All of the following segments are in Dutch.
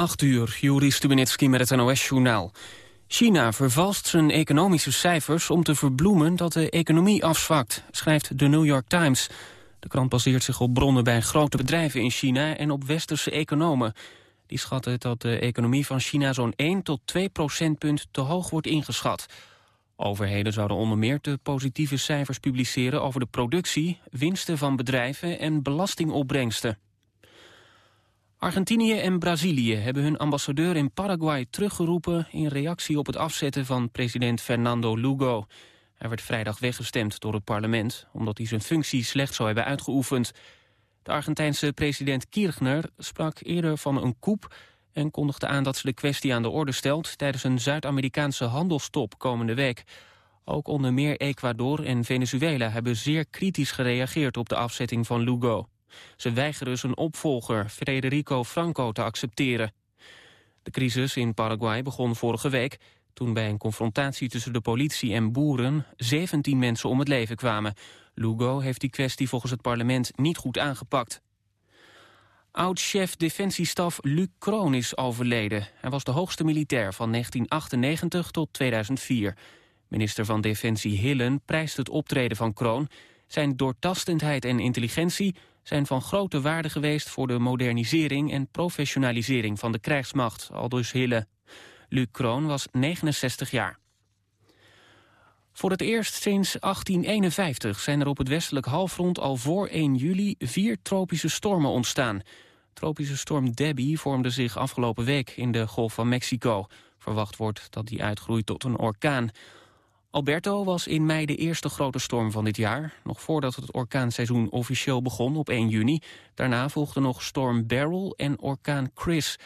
8 uur, Juri Stubenitski met het NOS-journaal. China vervalst zijn economische cijfers om te verbloemen dat de economie afzwakt, schrijft de New York Times. De krant baseert zich op bronnen bij grote bedrijven in China en op westerse economen. Die schatten dat de economie van China zo'n 1 tot 2 procentpunt te hoog wordt ingeschat. Overheden zouden onder meer te positieve cijfers publiceren over de productie, winsten van bedrijven en belastingopbrengsten. Argentinië en Brazilië hebben hun ambassadeur in Paraguay teruggeroepen... in reactie op het afzetten van president Fernando Lugo. Hij werd vrijdag weggestemd door het parlement... omdat hij zijn functie slecht zou hebben uitgeoefend. De Argentijnse president Kirchner sprak eerder van een coup... en kondigde aan dat ze de kwestie aan de orde stelt... tijdens een Zuid-Amerikaanse handelstop komende week. Ook onder meer Ecuador en Venezuela hebben zeer kritisch gereageerd... op de afzetting van Lugo. Ze weigeren zijn opvolger, Federico Franco, te accepteren. De crisis in Paraguay begon vorige week... toen bij een confrontatie tussen de politie en boeren... 17 mensen om het leven kwamen. Lugo heeft die kwestie volgens het parlement niet goed aangepakt. Oud-chef defensiestaf Luc Kroon is overleden. Hij was de hoogste militair van 1998 tot 2004. Minister van Defensie Hillen prijst het optreden van Kroon... Zijn doortastendheid en intelligentie zijn van grote waarde geweest voor de modernisering en professionalisering van de krijgsmacht, aldus Hille. Luc Kroon was 69 jaar. Voor het eerst sinds 1851 zijn er op het westelijk halfrond al voor 1 juli vier tropische stormen ontstaan. Tropische storm Debbie vormde zich afgelopen week in de Golf van Mexico. Verwacht wordt dat die uitgroeit tot een orkaan. Alberto was in mei de eerste grote storm van dit jaar. Nog voordat het orkaanseizoen officieel begon op 1 juni. Daarna volgden nog storm Beryl en orkaan Chris.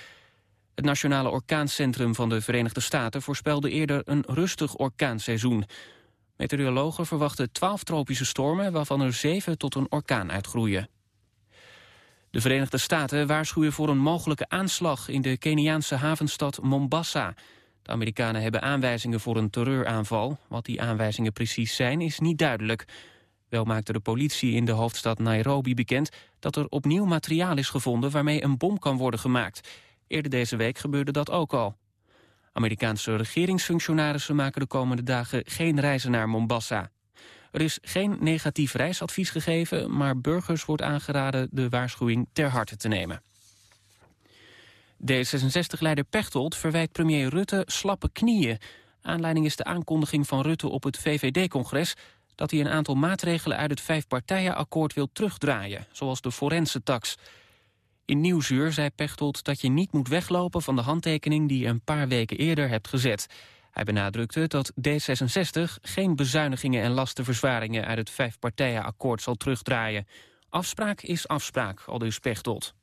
Het Nationale Orkaancentrum van de Verenigde Staten voorspelde eerder een rustig orkaanseizoen. Meteorologen verwachten 12 tropische stormen, waarvan er 7 tot een orkaan uitgroeien. De Verenigde Staten waarschuwen voor een mogelijke aanslag in de Keniaanse havenstad Mombasa. De Amerikanen hebben aanwijzingen voor een terreuraanval. Wat die aanwijzingen precies zijn, is niet duidelijk. Wel maakte de politie in de hoofdstad Nairobi bekend... dat er opnieuw materiaal is gevonden waarmee een bom kan worden gemaakt. Eerder deze week gebeurde dat ook al. Amerikaanse regeringsfunctionarissen maken de komende dagen geen reizen naar Mombasa. Er is geen negatief reisadvies gegeven, maar burgers wordt aangeraden de waarschuwing ter harte te nemen. D66-leider Pechtold verwijt premier Rutte slappe knieën. Aanleiding is de aankondiging van Rutte op het VVD-congres... dat hij een aantal maatregelen uit het vijfpartijenakkoord wil terugdraaien... zoals de forense tax. In Nieuwsuur zei Pechtold dat je niet moet weglopen van de handtekening... die je een paar weken eerder hebt gezet. Hij benadrukte dat D66 geen bezuinigingen en lastenverzwaringen... uit het vijfpartijenakkoord zal terugdraaien. Afspraak is afspraak, aldus Pechtold.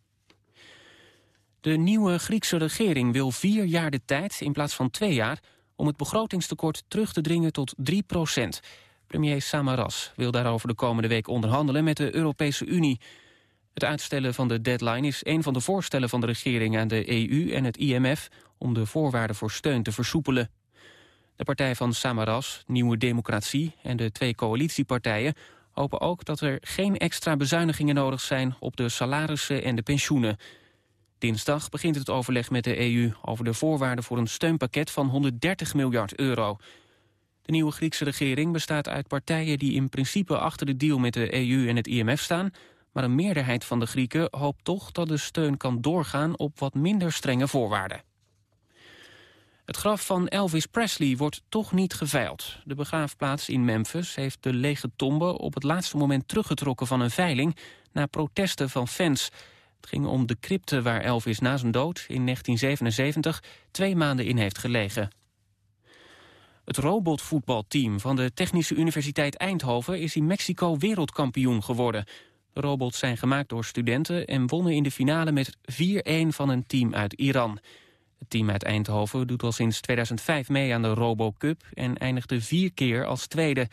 De nieuwe Griekse regering wil vier jaar de tijd in plaats van twee jaar... om het begrotingstekort terug te dringen tot 3 procent. Premier Samaras wil daarover de komende week onderhandelen met de Europese Unie. Het uitstellen van de deadline is een van de voorstellen van de regering aan de EU en het IMF... om de voorwaarden voor steun te versoepelen. De partij van Samaras, Nieuwe Democratie en de twee coalitiepartijen... hopen ook dat er geen extra bezuinigingen nodig zijn op de salarissen en de pensioenen... Dinsdag begint het overleg met de EU over de voorwaarden voor een steunpakket van 130 miljard euro. De nieuwe Griekse regering bestaat uit partijen die in principe achter de deal met de EU en het IMF staan, maar een meerderheid van de Grieken hoopt toch dat de steun kan doorgaan op wat minder strenge voorwaarden. Het graf van Elvis Presley wordt toch niet geveild. De begraafplaats in Memphis heeft de lege tombe op het laatste moment teruggetrokken van een veiling na protesten van fans. Het ging om de crypte waar Elvis na zijn dood in 1977 twee maanden in heeft gelegen. Het robotvoetbalteam van de Technische Universiteit Eindhoven is in Mexico wereldkampioen geworden. De robots zijn gemaakt door studenten en wonnen in de finale met 4-1 van een team uit Iran. Het team uit Eindhoven doet al sinds 2005 mee aan de Robo Cup en eindigde vier keer als tweede.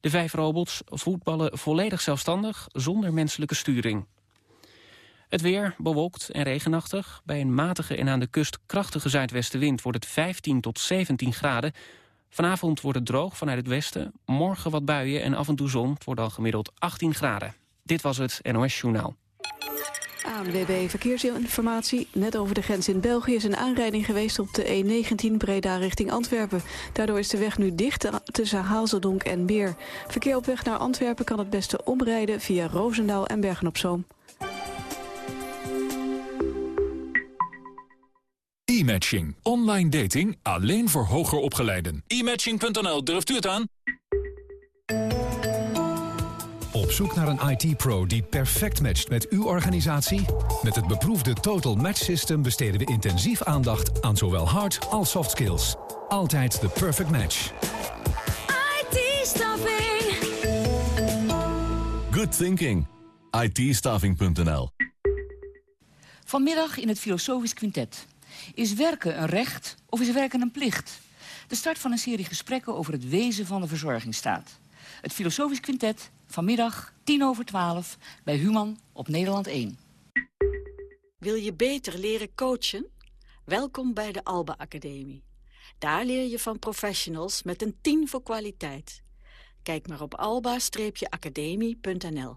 De vijf robots voetballen volledig zelfstandig, zonder menselijke sturing. Het weer bewolkt en regenachtig. Bij een matige en aan de kust krachtige zuidwestenwind wordt het 15 tot 17 graden. Vanavond wordt het droog vanuit het westen. Morgen wat buien en af en toe zon. Het wordt al gemiddeld 18 graden. Dit was het NOS Journaal. ANWB Verkeersinformatie. Net over de grens in België is een aanrijding geweest op de E19 Breda richting Antwerpen. Daardoor is de weg nu dicht tussen Hazeldonk en Beer. Verkeer op weg naar Antwerpen kan het beste omrijden via Roosendaal en Bergen-op-Zoom. E-matching. Online dating alleen voor hoger opgeleiden. E-matching.nl, durft u het aan? Op zoek naar een IT-pro die perfect matcht met uw organisatie? Met het beproefde Total Match System besteden we intensief aandacht aan zowel hard als soft skills. Altijd de perfect match. IT-staffing. Good thinking. it Vanmiddag in het Filosofisch Quintet. Is werken een recht of is werken een plicht? De start van een serie gesprekken over het wezen van de verzorgingsstaat. Het Filosofisch Quintet, vanmiddag 10 over 12, bij Human op Nederland 1. Wil je beter leren coachen? Welkom bij de Alba Academie. Daar leer je van professionals met een 10 voor kwaliteit. Kijk maar op alba-academie.nl.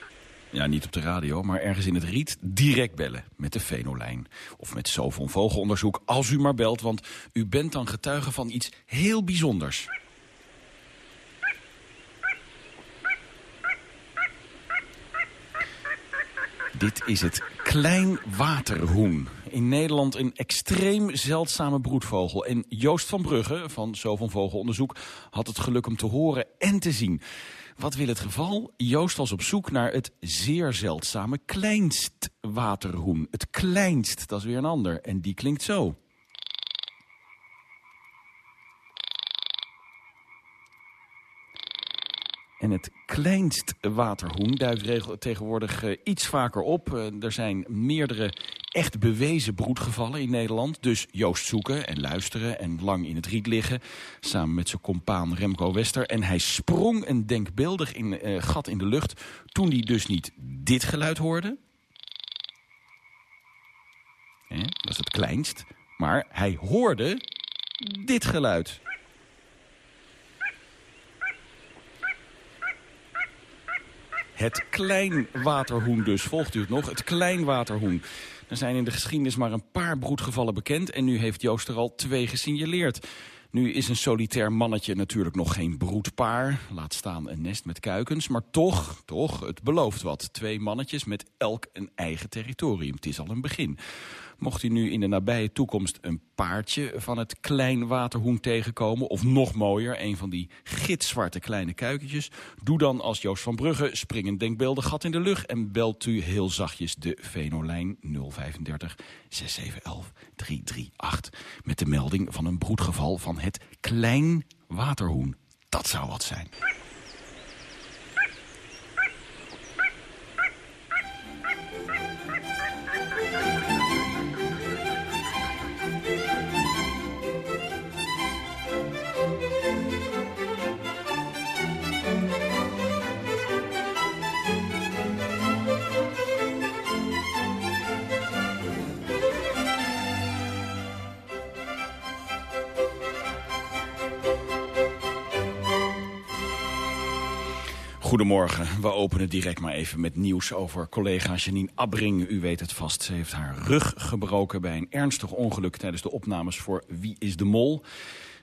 ja, niet op de radio, maar ergens in het riet, direct bellen met de Venolijn. Of met zoveel Vogelonderzoek, als u maar belt, want u bent dan getuige van iets heel bijzonders. Dit is het klein waterhoen. In Nederland een extreem zeldzame broedvogel. En Joost van Brugge van Zoveel Vogelonderzoek had het geluk om te horen en te zien. Wat wil het geval? Joost was op zoek naar het zeer zeldzame kleinst waterhoen. Het kleinst, dat is weer een ander. En die klinkt zo. En het kleinst waterhoen duikt tegenwoordig uh, iets vaker op. Uh, er zijn meerdere echt bewezen broedgevallen in Nederland. Dus Joost zoeken en luisteren en lang in het riet liggen. Samen met zijn compaan Remco Wester. En hij sprong een denkbeeldig in, uh, gat in de lucht. Toen hij dus niet dit geluid hoorde. dat is het kleinst. Maar hij hoorde dit geluid. Het kleinwaterhoen dus. Volgt u het nog? Het kleinwaterhoen. Er zijn in de geschiedenis maar een paar broedgevallen bekend... en nu heeft Joost er al twee gesignaleerd. Nu is een solitair mannetje natuurlijk nog geen broedpaar. Laat staan een nest met kuikens. Maar toch, toch, het belooft wat. Twee mannetjes met elk een eigen territorium. Het is al een begin. Mocht u nu in de nabije toekomst een paardje van het klein waterhoen tegenkomen... of nog mooier, een van die gitzwarte kleine kuikentjes... doe dan als Joost van Brugge, spring een denkbeeldig gat in de lucht... en belt u heel zachtjes de Venolijn 035 6711 338... met de melding van een broedgeval van het klein waterhoen. Dat zou wat zijn. Goedemorgen. We openen direct maar even met nieuws over collega Janine Abbring. U weet het vast, ze heeft haar rug gebroken bij een ernstig ongeluk... tijdens de opnames voor Wie is de Mol.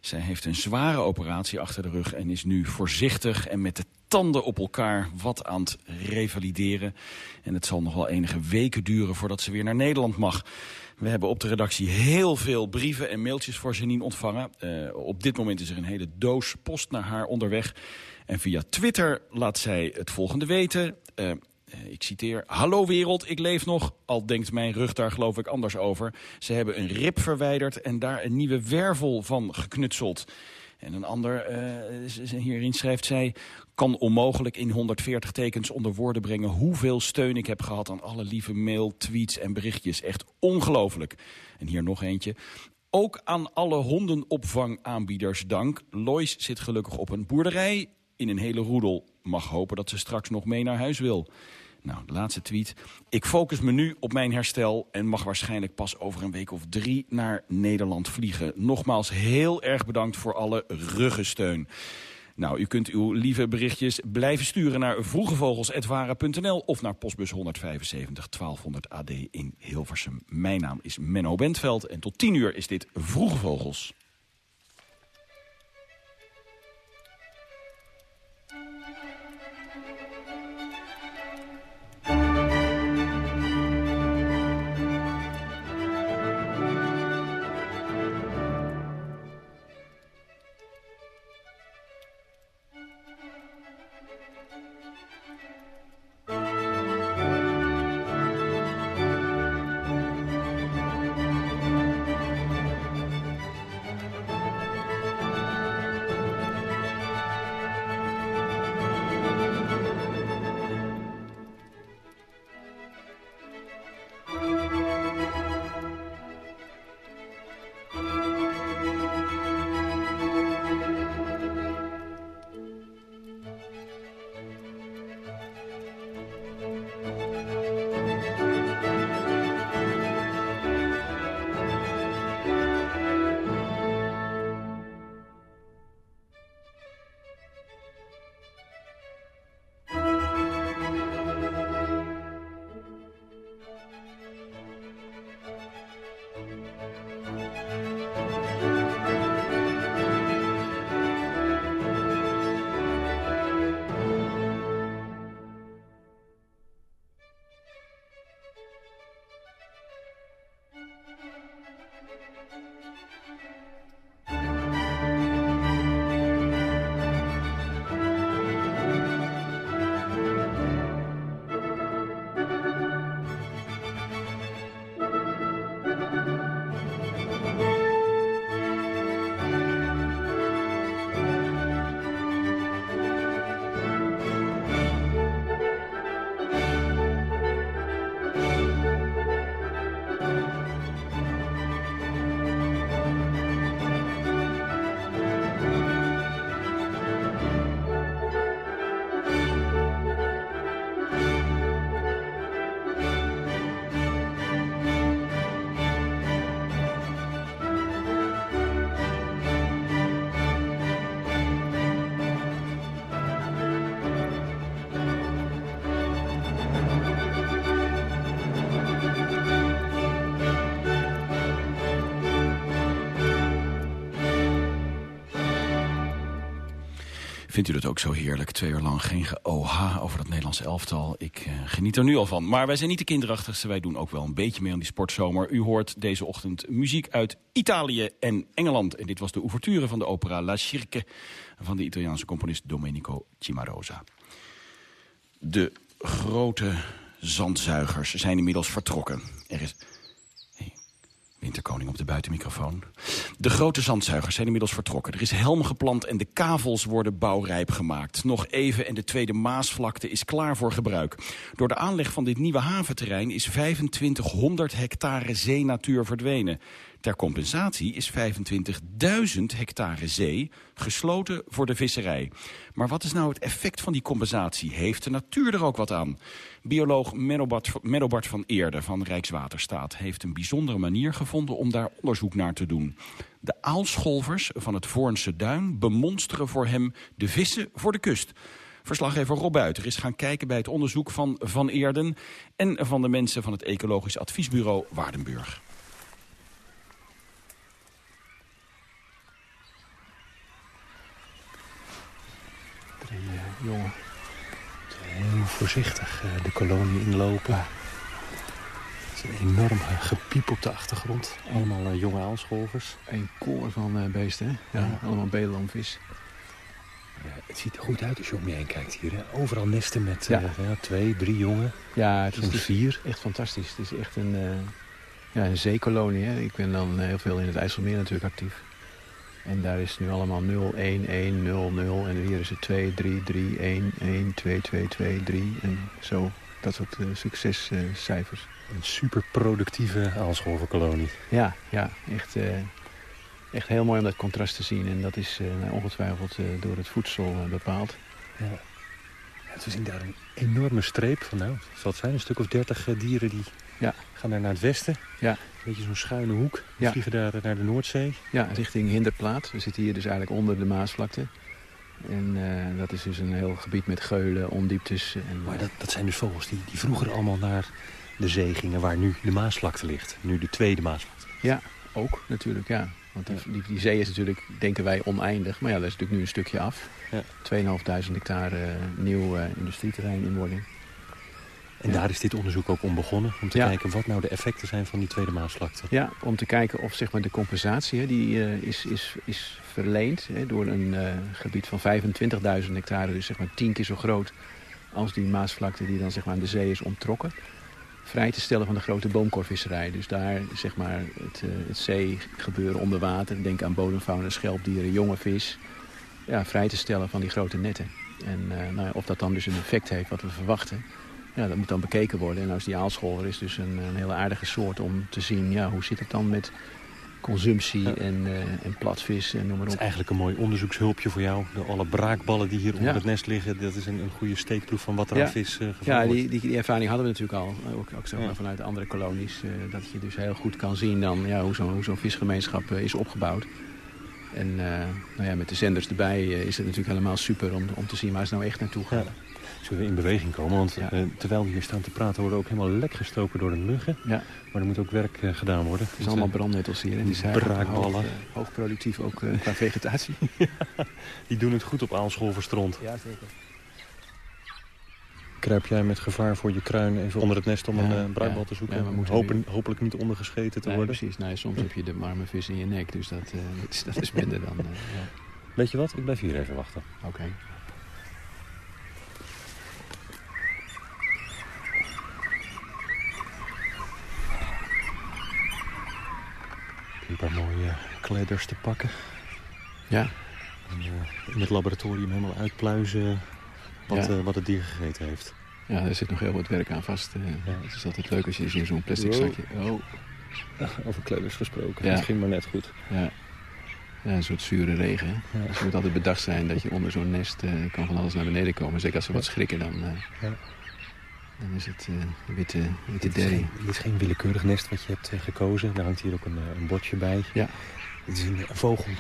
Zij heeft een zware operatie achter de rug en is nu voorzichtig... en met de tanden op elkaar wat aan het revalideren. En het zal nog wel enige weken duren voordat ze weer naar Nederland mag. We hebben op de redactie heel veel brieven en mailtjes voor Janine ontvangen. Uh, op dit moment is er een hele doos post naar haar onderweg. En via Twitter laat zij het volgende weten. Uh, ik citeer, hallo wereld, ik leef nog. Al denkt mijn rug daar geloof ik anders over. Ze hebben een rib verwijderd en daar een nieuwe wervel van geknutseld. En een ander uh, hierin schrijft zij... kan onmogelijk in 140 tekens onder woorden brengen... hoeveel steun ik heb gehad aan alle lieve mail, tweets en berichtjes. Echt ongelooflijk. En hier nog eentje. Ook aan alle hondenopvangaanbieders dank. Lois zit gelukkig op een boerderij in een hele roedel. Mag hopen dat ze straks nog mee naar huis wil. Nou, de laatste tweet. Ik focus me nu op mijn herstel en mag waarschijnlijk pas over een week of drie naar Nederland vliegen. Nogmaals heel erg bedankt voor alle ruggensteun. Nou, u kunt uw lieve berichtjes blijven sturen naar vroegevogels.wara.nl of naar postbus 175 1200 AD in Hilversum. Mijn naam is Menno Bentveld en tot 10 uur is dit Vroege Vogels. Vindt u dat ook zo heerlijk? Twee uur lang geen OH over het Nederlandse elftal. Ik uh, geniet er nu al van. Maar wij zijn niet de kinderachtigste. Wij doen ook wel een beetje mee aan die sportzomer. U hoort deze ochtend muziek uit Italië en Engeland. En dit was de ouverture van de opera La Cirque... van de Italiaanse componist Domenico Cimarosa. De grote zandzuigers zijn inmiddels vertrokken. Er is Winterkoning op de buitenmicrofoon. De grote zandzuigers zijn inmiddels vertrokken. Er is helm geplant en de kavels worden bouwrijp gemaakt. Nog even en de Tweede Maasvlakte is klaar voor gebruik. Door de aanleg van dit nieuwe haventerrein is 2500 hectare zeenatuur verdwenen. Ter compensatie is 25.000 hectare zee gesloten voor de visserij. Maar wat is nou het effect van die compensatie? Heeft de natuur er ook wat aan? Bioloog Menno van Eerde van Rijkswaterstaat... heeft een bijzondere manier gevonden om daar onderzoek naar te doen. De aalscholvers van het Voornse Duin bemonsteren voor hem de vissen voor de kust... Verslaggever Rob Buiter is gaan kijken bij het onderzoek van Van Eerden... en van de mensen van het Ecologisch Adviesbureau Waardenburg. Jongen. Heel voorzichtig eh, de kolonie inlopen. Het is een enorm gepiep op de achtergrond. Allemaal uh, jonge aalscholvers. Een koor van beesten, hè? Ja, allemaal bedelandvis. Ja, het ziet er goed uit als je om je heen kijkt hier. Hè? Overal nesten met ja. ja twee, drie jongen. Ja, het is, vier. echt fantastisch. Het is echt een, ja, een zeekolonie. Hè? Ik ben dan heel veel in het IJsselmeer natuurlijk actief. En daar is nu allemaal 0, 1, 1, 0, 0. En hier is het 2, 3, 3, 1, 1, 2, 2, 2, 3. En zo, dat soort uh, succescijfers. Uh, een super productieve aalscholverkolonie. Ja, ja echt, uh, echt heel mooi om dat contrast te zien. En dat is uh, ongetwijfeld door het voedsel bepaald. Ja. We zien daar een enorme streep van, nou, zal het zijn, een stuk of dertig dieren die ja. gaan daar naar het westen. Ja. Een beetje zo'n schuine hoek. Die ja. vliegen daar naar de Noordzee. Ja, richting Hinderplaat. We zitten hier dus eigenlijk onder de Maasvlakte. En uh, dat is dus een heel gebied met geulen, ondieptes. En, maar dat, dat zijn dus vogels die, die vroeger allemaal naar de zee gingen... waar nu de Maasvlakte ligt. Nu de tweede Maasvlakte. Ja, ook natuurlijk, ja. Want die, die, die, zee is natuurlijk, denken wij, oneindig. Maar ja, dat is natuurlijk nu een stukje af. Ja. 2.500 hectare uh, nieuw uh, industrieterrein in wording. En ja. daar is dit onderzoek ook om begonnen. Om te ja. kijken wat nou de effecten zijn van die tweede Maasvlakte. Ja, om te kijken of zeg maar, de compensatie hè, die, uh, is, is, is verleend hè, door een uh, gebied van 25.000 hectare. Dus zeg maar tien keer zo groot als die Maasvlakte die dan zeg maar, aan de zee is ontrokken. Vrij te stellen van de grote boomkorvisserij. Dus daar zeg maar, het, uh, het zeegebeuren onder water. Denk aan bodemfauna, schelpdieren, jonge vis. Ja, vrij te stellen van die grote netten. En nou ja, of dat dan dus een effect heeft wat we verwachten... Ja, dat moet dan bekeken worden. En als die aalscholver is dus een, een hele aardige soort om te zien... Ja, hoe zit het dan met consumptie ja. en, uh, en platvis en noem maar op. Het is eigenlijk een mooi onderzoekshulpje voor jou. De alle braakballen die hier onder Ja. het nest liggen... dat is een, een goede steekproef van wat er Ja. aan vis uh, gevonden Ja, die, die, die ervaring hadden we natuurlijk al. Ook, ook zeg maar, Ja. vanuit andere kolonies. eh, dat je dus heel goed kan zien dan, ja, hoe zo'n visgemeenschap eh, is opgebouwd. En eh, nou ja, met de zenders erbij eh, is het natuurlijk helemaal super om, om te zien waar ze nou echt naartoe gaan. Zullen we in beweging komen? Want Ja. eh, terwijl we hier staan te praten... worden we ook helemaal lek gestoken door de muggen. Ja. Maar er moet ook werk eh, gedaan worden. Het is allemaal brandnettels hier. En die zijn braakballen. Hoog, eh, hoog productief ook eh, qua vegetatie. Die doen het goed op aalscholverstrand. Ja, zeker. Kruip jij met gevaar voor je kruin even onder het nest om Ja, een bruinbal ja. te zoeken? Hopen, nu- Hopelijk niet ondergescheten te Nee, worden. precies. Ja, soms heb je de warme vis in je nek. Dus dat, eh, dat, is, minder dan... ja. Weet je wat? Ik blijf hier even wachten. Oké paar mooie kledders te pakken. Ja. En, eh, in het laboratorium helemaal uitpluizen wat, Ja. eh, wat het dier gegeten heeft. Ja, er zit nog heel wat werk aan vast. eh. Het is altijd leuk als je in zo'n plastic Wow. zakje... Oh, Over kledders gesproken. Ja. Het ging maar net goed. ja. Ja, een soort zure regen. Hè? Ja. Dus je moet altijd bedacht zijn dat je onder zo'n nest kan van alles naar beneden komen. Zeker als ze wat schrikken, dan, Ja. dan is het eh, witte, witte Dit is, geen, dit is geen willekeurig nest wat je hebt gekozen. Daar hangt hier ook een, een bordje bij. Ja. Het is een, een vogel.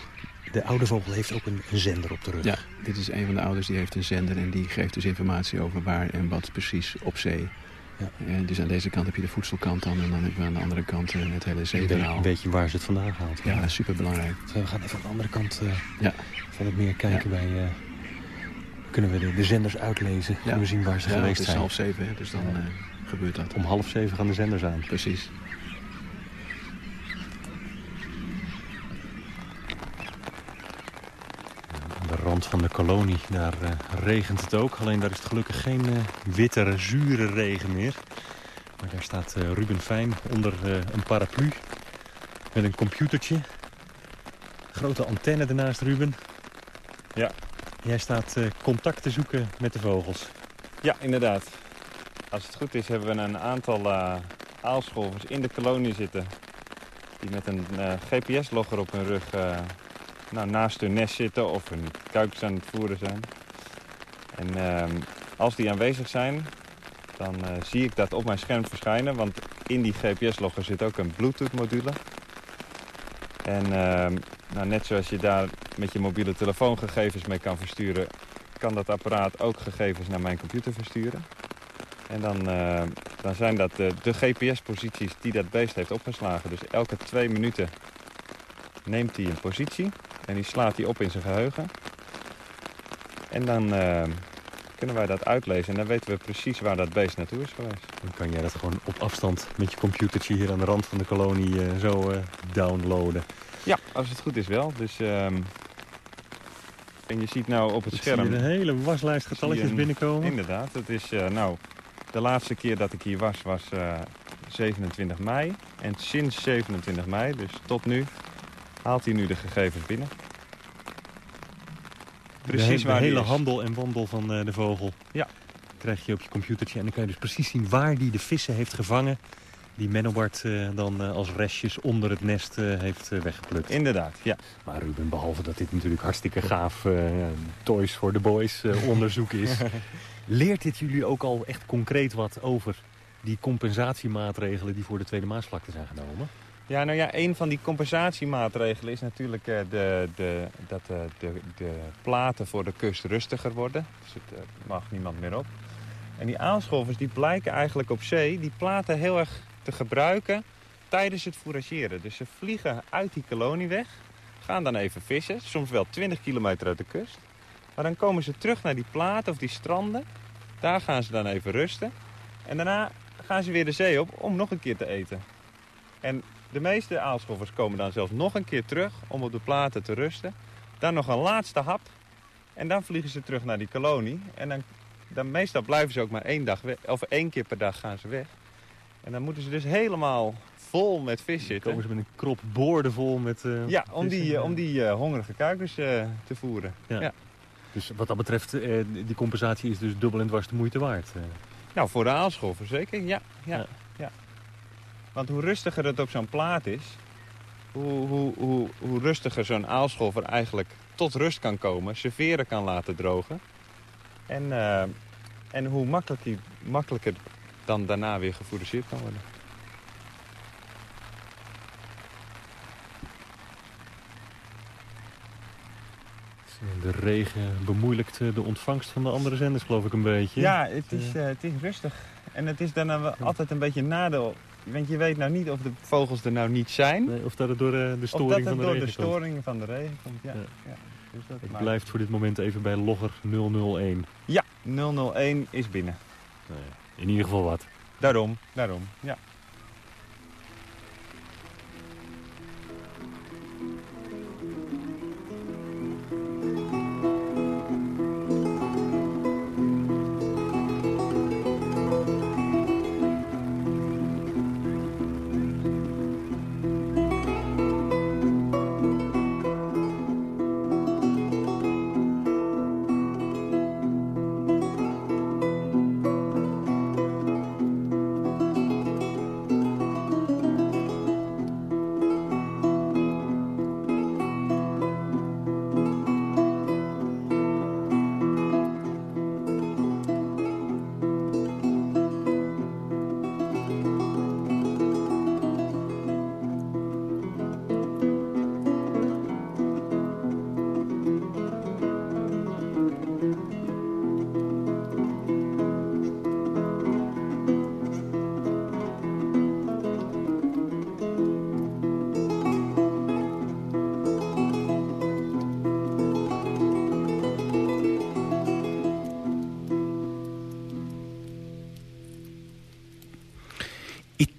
De oude vogel heeft ook een, een zender op de rug. Ja, dit is een van de ouders die heeft een zender en die geeft dus informatie over waar en wat precies op zee. Ja. En dus aan deze kant heb je de voedselkant dan en dan hebben we aan de andere kant eh, het hele Een zeeverhaal. beetje- weet je waar ze het vandaan haalt. Ja, superbelangrijk. We gaan even aan de andere kant eh, Ja. van het meer kijken bij... eh, kunnen we de, de zenders uitlezen. Kunnen we zien waar ze geweest het is zijn. half zeven, dus dan eh, gebeurt dat. Om half zeven gaan de zenders aan. Precies. Aan de rand van de kolonie, daar eh, regent het ook. Alleen daar is het gelukkig geen eh, witte, zure regen meer. Maar daar staat eh, Ruben Fijn onder een paraplu. Met een computertje. Grote antenne ernaast, Ruben. Ja. Jij staat contact te zoeken met de vogels. Ja, inderdaad. Als het goed is hebben we een aantal aalscholvers in de kolonie zitten. Die met een GPS-logger op hun rug nou, naast hun nest zitten of hun kuikens aan het voeren zijn. En ehm, als die aanwezig zijn, dan eh, zie ik dat op mijn scherm verschijnen. Want in die GPS-logger zit ook een Bluetooth-module. En ehm, nou, net zoals je daar met je mobiele telefoon gegevens mee kan versturen... kan dat apparaat ook gegevens naar mijn computer versturen. En dan, eh, dan zijn dat de, de GPS-posities die dat beest heeft opgeslagen. Dus elke twee minuten neemt hij een positie en die slaat hij op in zijn geheugen. En dan eh, kunnen wij dat uitlezen en dan weten we precies waar dat beest naartoe is geweest. Dan kan jij dat gewoon op afstand met je computertje hier aan de rand van de kolonie eh, zo eh, downloaden. Ja, als het goed is wel. Dus, ehm, en je ziet nou op het Ik zie scherm... hier een hele waslijst getalletjes je een- binnenkomen. Inderdaad, het is eh, nou... De laatste keer dat ik hier was, was eh, 27 mei. En sinds 27 mei, dus tot nu, haalt hij nu de gegevens binnen. precies de, waar de hele handel en wandel van eh, de vogel. Ja. Krijg je op je computertje en dan kan je dus precies zien waar die de vissen heeft gevangen. Die Menobart eh, dan eh, als restjes onder het nest heeft weggeplukt. Inderdaad, ja. Maar Ruben, behalve dat dit natuurlijk hartstikke gaaf Toys for the Boys onderzoek is... leert dit jullie ook al echt concreet wat over die compensatiemaatregelen... die voor de Tweede Maasvlakte zijn genomen? Ja, nou ja, een van die compensatiemaatregelen is natuurlijk eh, de, de, dat eh, de, de platen voor de kust rustiger worden. Dus het eh, mag niemand meer op. En die aanscholvers die blijken eigenlijk op zee die platen heel erg te gebruiken tijdens het fourageren. Dus ze vliegen uit die kolonie weg, gaan dan even vissen, soms wel 20 kilometer uit de kust. Maar dan komen ze terug naar die platen of die stranden. Daar gaan ze dan even rusten. En daarna gaan ze weer de zee op om nog een keer te eten. En de meeste aalscholvers komen dan zelfs nog een keer terug om op de platen te rusten. Dan nog een laatste hap. En dan vliegen ze terug naar die kolonie. En dan, dan meestal blijven ze ook maar één, dag weg, of één keer per dag gaan ze weg. En dan moeten ze dus helemaal vol met vis zitten. Komen ze met een krop boordevol met eh, Ja, om die, vissen? eh, om die eh, hongerige kuikens eh, te voeren. Ja. Ja. Dus wat dat betreft, eh, die compensatie is dus dubbel en dwars de moeite waard. eh. Nou, voor de aalscholver zeker, ja. ja, Ja. Want hoe rustiger het op zo'n plaat is... hoe, hoe, hoe, hoe rustiger zo'n aalscholver eigenlijk tot rust kan komen... zijn veren kan laten drogen. En, eh, en hoe makkelijk die, makkelijker dan daarna weer gefourageerd kan worden. De regen bemoeilijkt eh, de ontvangst van de andere zenders, geloof ik, een beetje. Ja, het is, eh, het is rustig. En het is dan wel altijd een beetje nadeel. Want je weet nou niet of de vogels er nou niet zijn. Nee, of dat het door eh, de Of storing dat het van de door regen de komt. storing van de regen komt. Ja. Ja. Dus dat Het maakt- blijft voor dit moment even bij logger 001. Ja, 001 is binnen. In ieder geval wat. Daarom, daarom, ja.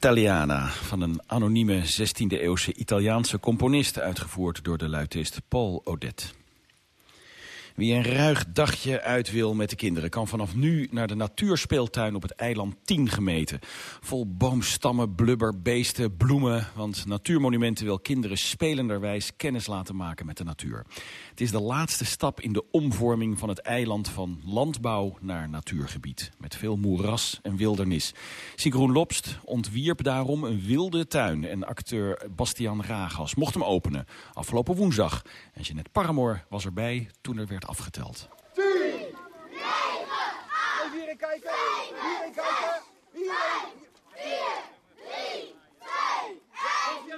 Italiana van een anonieme 16e-eeuwse Italiaanse componist... uitgevoerd door de luitist Paul Audet. Wie een ruig dagje uit wil met de kinderen... kan vanaf nu naar de natuurspeeltuin op het eiland 10 gemeten. Vol boomstammen, blubber, beesten, bloemen. Want Natuurmonumenten wil kinderen spelenderwijs kennis laten maken met de natuur. Het is de laatste stap in de omvorming van het eiland van landbouw naar natuurgebied. Met veel moeras en wildernis. Sigroen Lopst ontwierp daarom een wilde tuin. En acteur Bastiaan Ragas mocht hem openen afgelopen woensdag. En Jeanette Paramoor was erbij toen er werd afgeteld. Even hierin kijken. Hierin kijken. Hierin. 4, 3, 2, 1.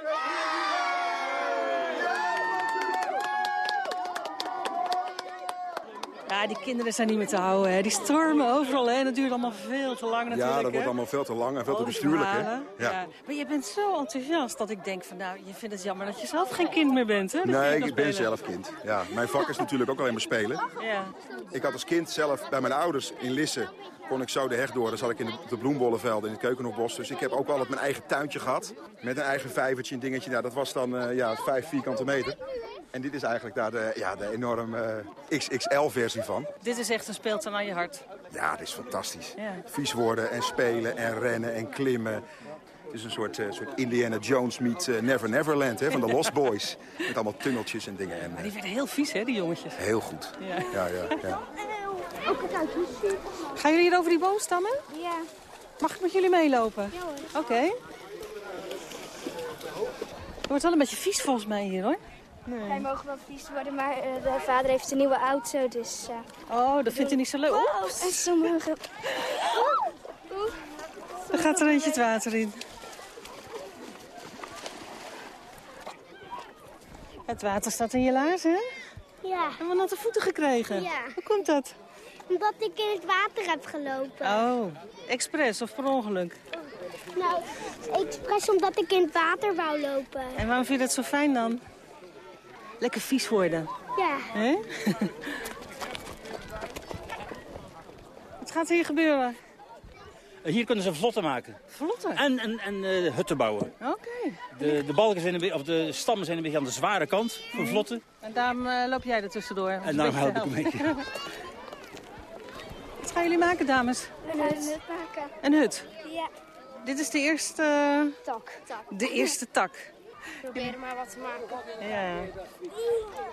Ja, die kinderen zijn niet meer te houden. Hè. Die stormen overal. En dat duurt allemaal veel te lang natuurlijk. Ja, dat hè. wordt allemaal veel te lang en veel te bestuurlijk. Hè? Ja. Ja. Maar je bent zo enthousiast dat ik denk van nou, je vindt het jammer dat je zelf geen kind meer bent. Hè? Dat Nee, ik ben zelf kind. Ja, mijn vak is natuurlijk ook alleen maar spelen. Ja. Ik had als kind zelf bij mijn ouders in Lisse kon ik zo de heg door. Dan zat ik in de, de bloembollenvelden in het Keukenhofbos. Dus ik heb ook altijd mijn eigen tuintje gehad. Met een eigen vijvertje en dingetje. Nou, dat was dan eh, ja, vijf vierkante meter. En dit is eigenlijk daar de, ja, de enorme XXL-versie van. Dit is echt een speeltuin aan je hart. Ja, dit is fantastisch. Ja. Vies worden en spelen en rennen en klimmen. Het is een soort, eh, soort Indiana Jones meet eh, Never Neverland hè, van de Lost Boys. Met allemaal tunneltjes en dingen. En, Maar eh, die werden heel vies, hè, die jongetjes. heel goed. Ja. Ja, ja, ja. Oh, kijk uit. Gaan jullie hier over die boom stammen? Ja. Mag ik met jullie meelopen? Ja hoor. Oké. Het wordt wel een beetje vies volgens mij hier, hoor. Wij mogen wel vies worden, maar eh, de vader heeft een nieuwe auto, dus... eh, Oh, dat vindt hij niet zo leuk. Oh, en sommige... Er gaat er eentje het water in. Het water staat in je laars, hè? Ja. Hebben we natte voeten gekregen? Ja. Hoe komt dat? Omdat ik in het water heb gelopen. Oh, expres of per ongeluk? Nou, expres omdat ik in het water wou lopen. En waarom vind je dat zo fijn dan? Lekker vies worden. Ja. Hè? Wat gaat hier gebeuren? Hier kunnen ze vlotten maken. Vlotten? En, en, en eh, hutten bouwen. Oké. De, de balken zijn een beetje, of de stammen zijn een beetje aan de zware kant voor vlotten. En daarom eh, loop jij er tussendoor. En een daarom beetje help ik een helpen. Wat gaan jullie maken, dames? Een hut maken. Een hut. Ja. Dit is de eerste, eh, Tak. de eerste tak. Probeer maar wat te maken. Ja.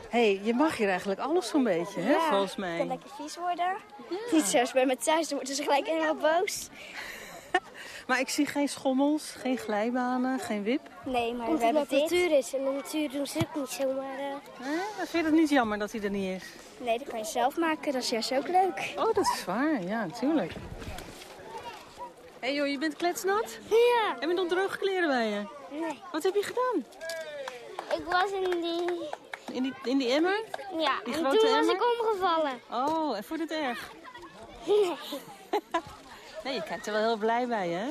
hey, je mag hier eigenlijk alles zo'n beetje, hè, Ja, volgens Het mij. kan lekker vies worden. Niet zoals bij me thuis, dan worden ze gelijk helemaal boos. Maar ik zie geen schommels, geen glijbanen, geen wip. Nee, maar Omdat we hebben het dit. natuur is. En de natuur doen ze ook niet zomaar. eh. Vind je het niet jammer dat hij er niet is? Nee, dat kan je zelf maken. Dat is juist ook leuk. Oh, dat is waar. Ja, natuurlijk. Hé hey joh, je bent kletsnat? Ja. Heb je nog droge kleren bij je? Nee. Wat heb je gedaan? Ik was in die... In die, in die emmer? Ja, Die en grote toen was emmer? ik omgevallen. Oh, en vond je het erg? Nee. Nee, je kijkt er wel heel blij bij, hè?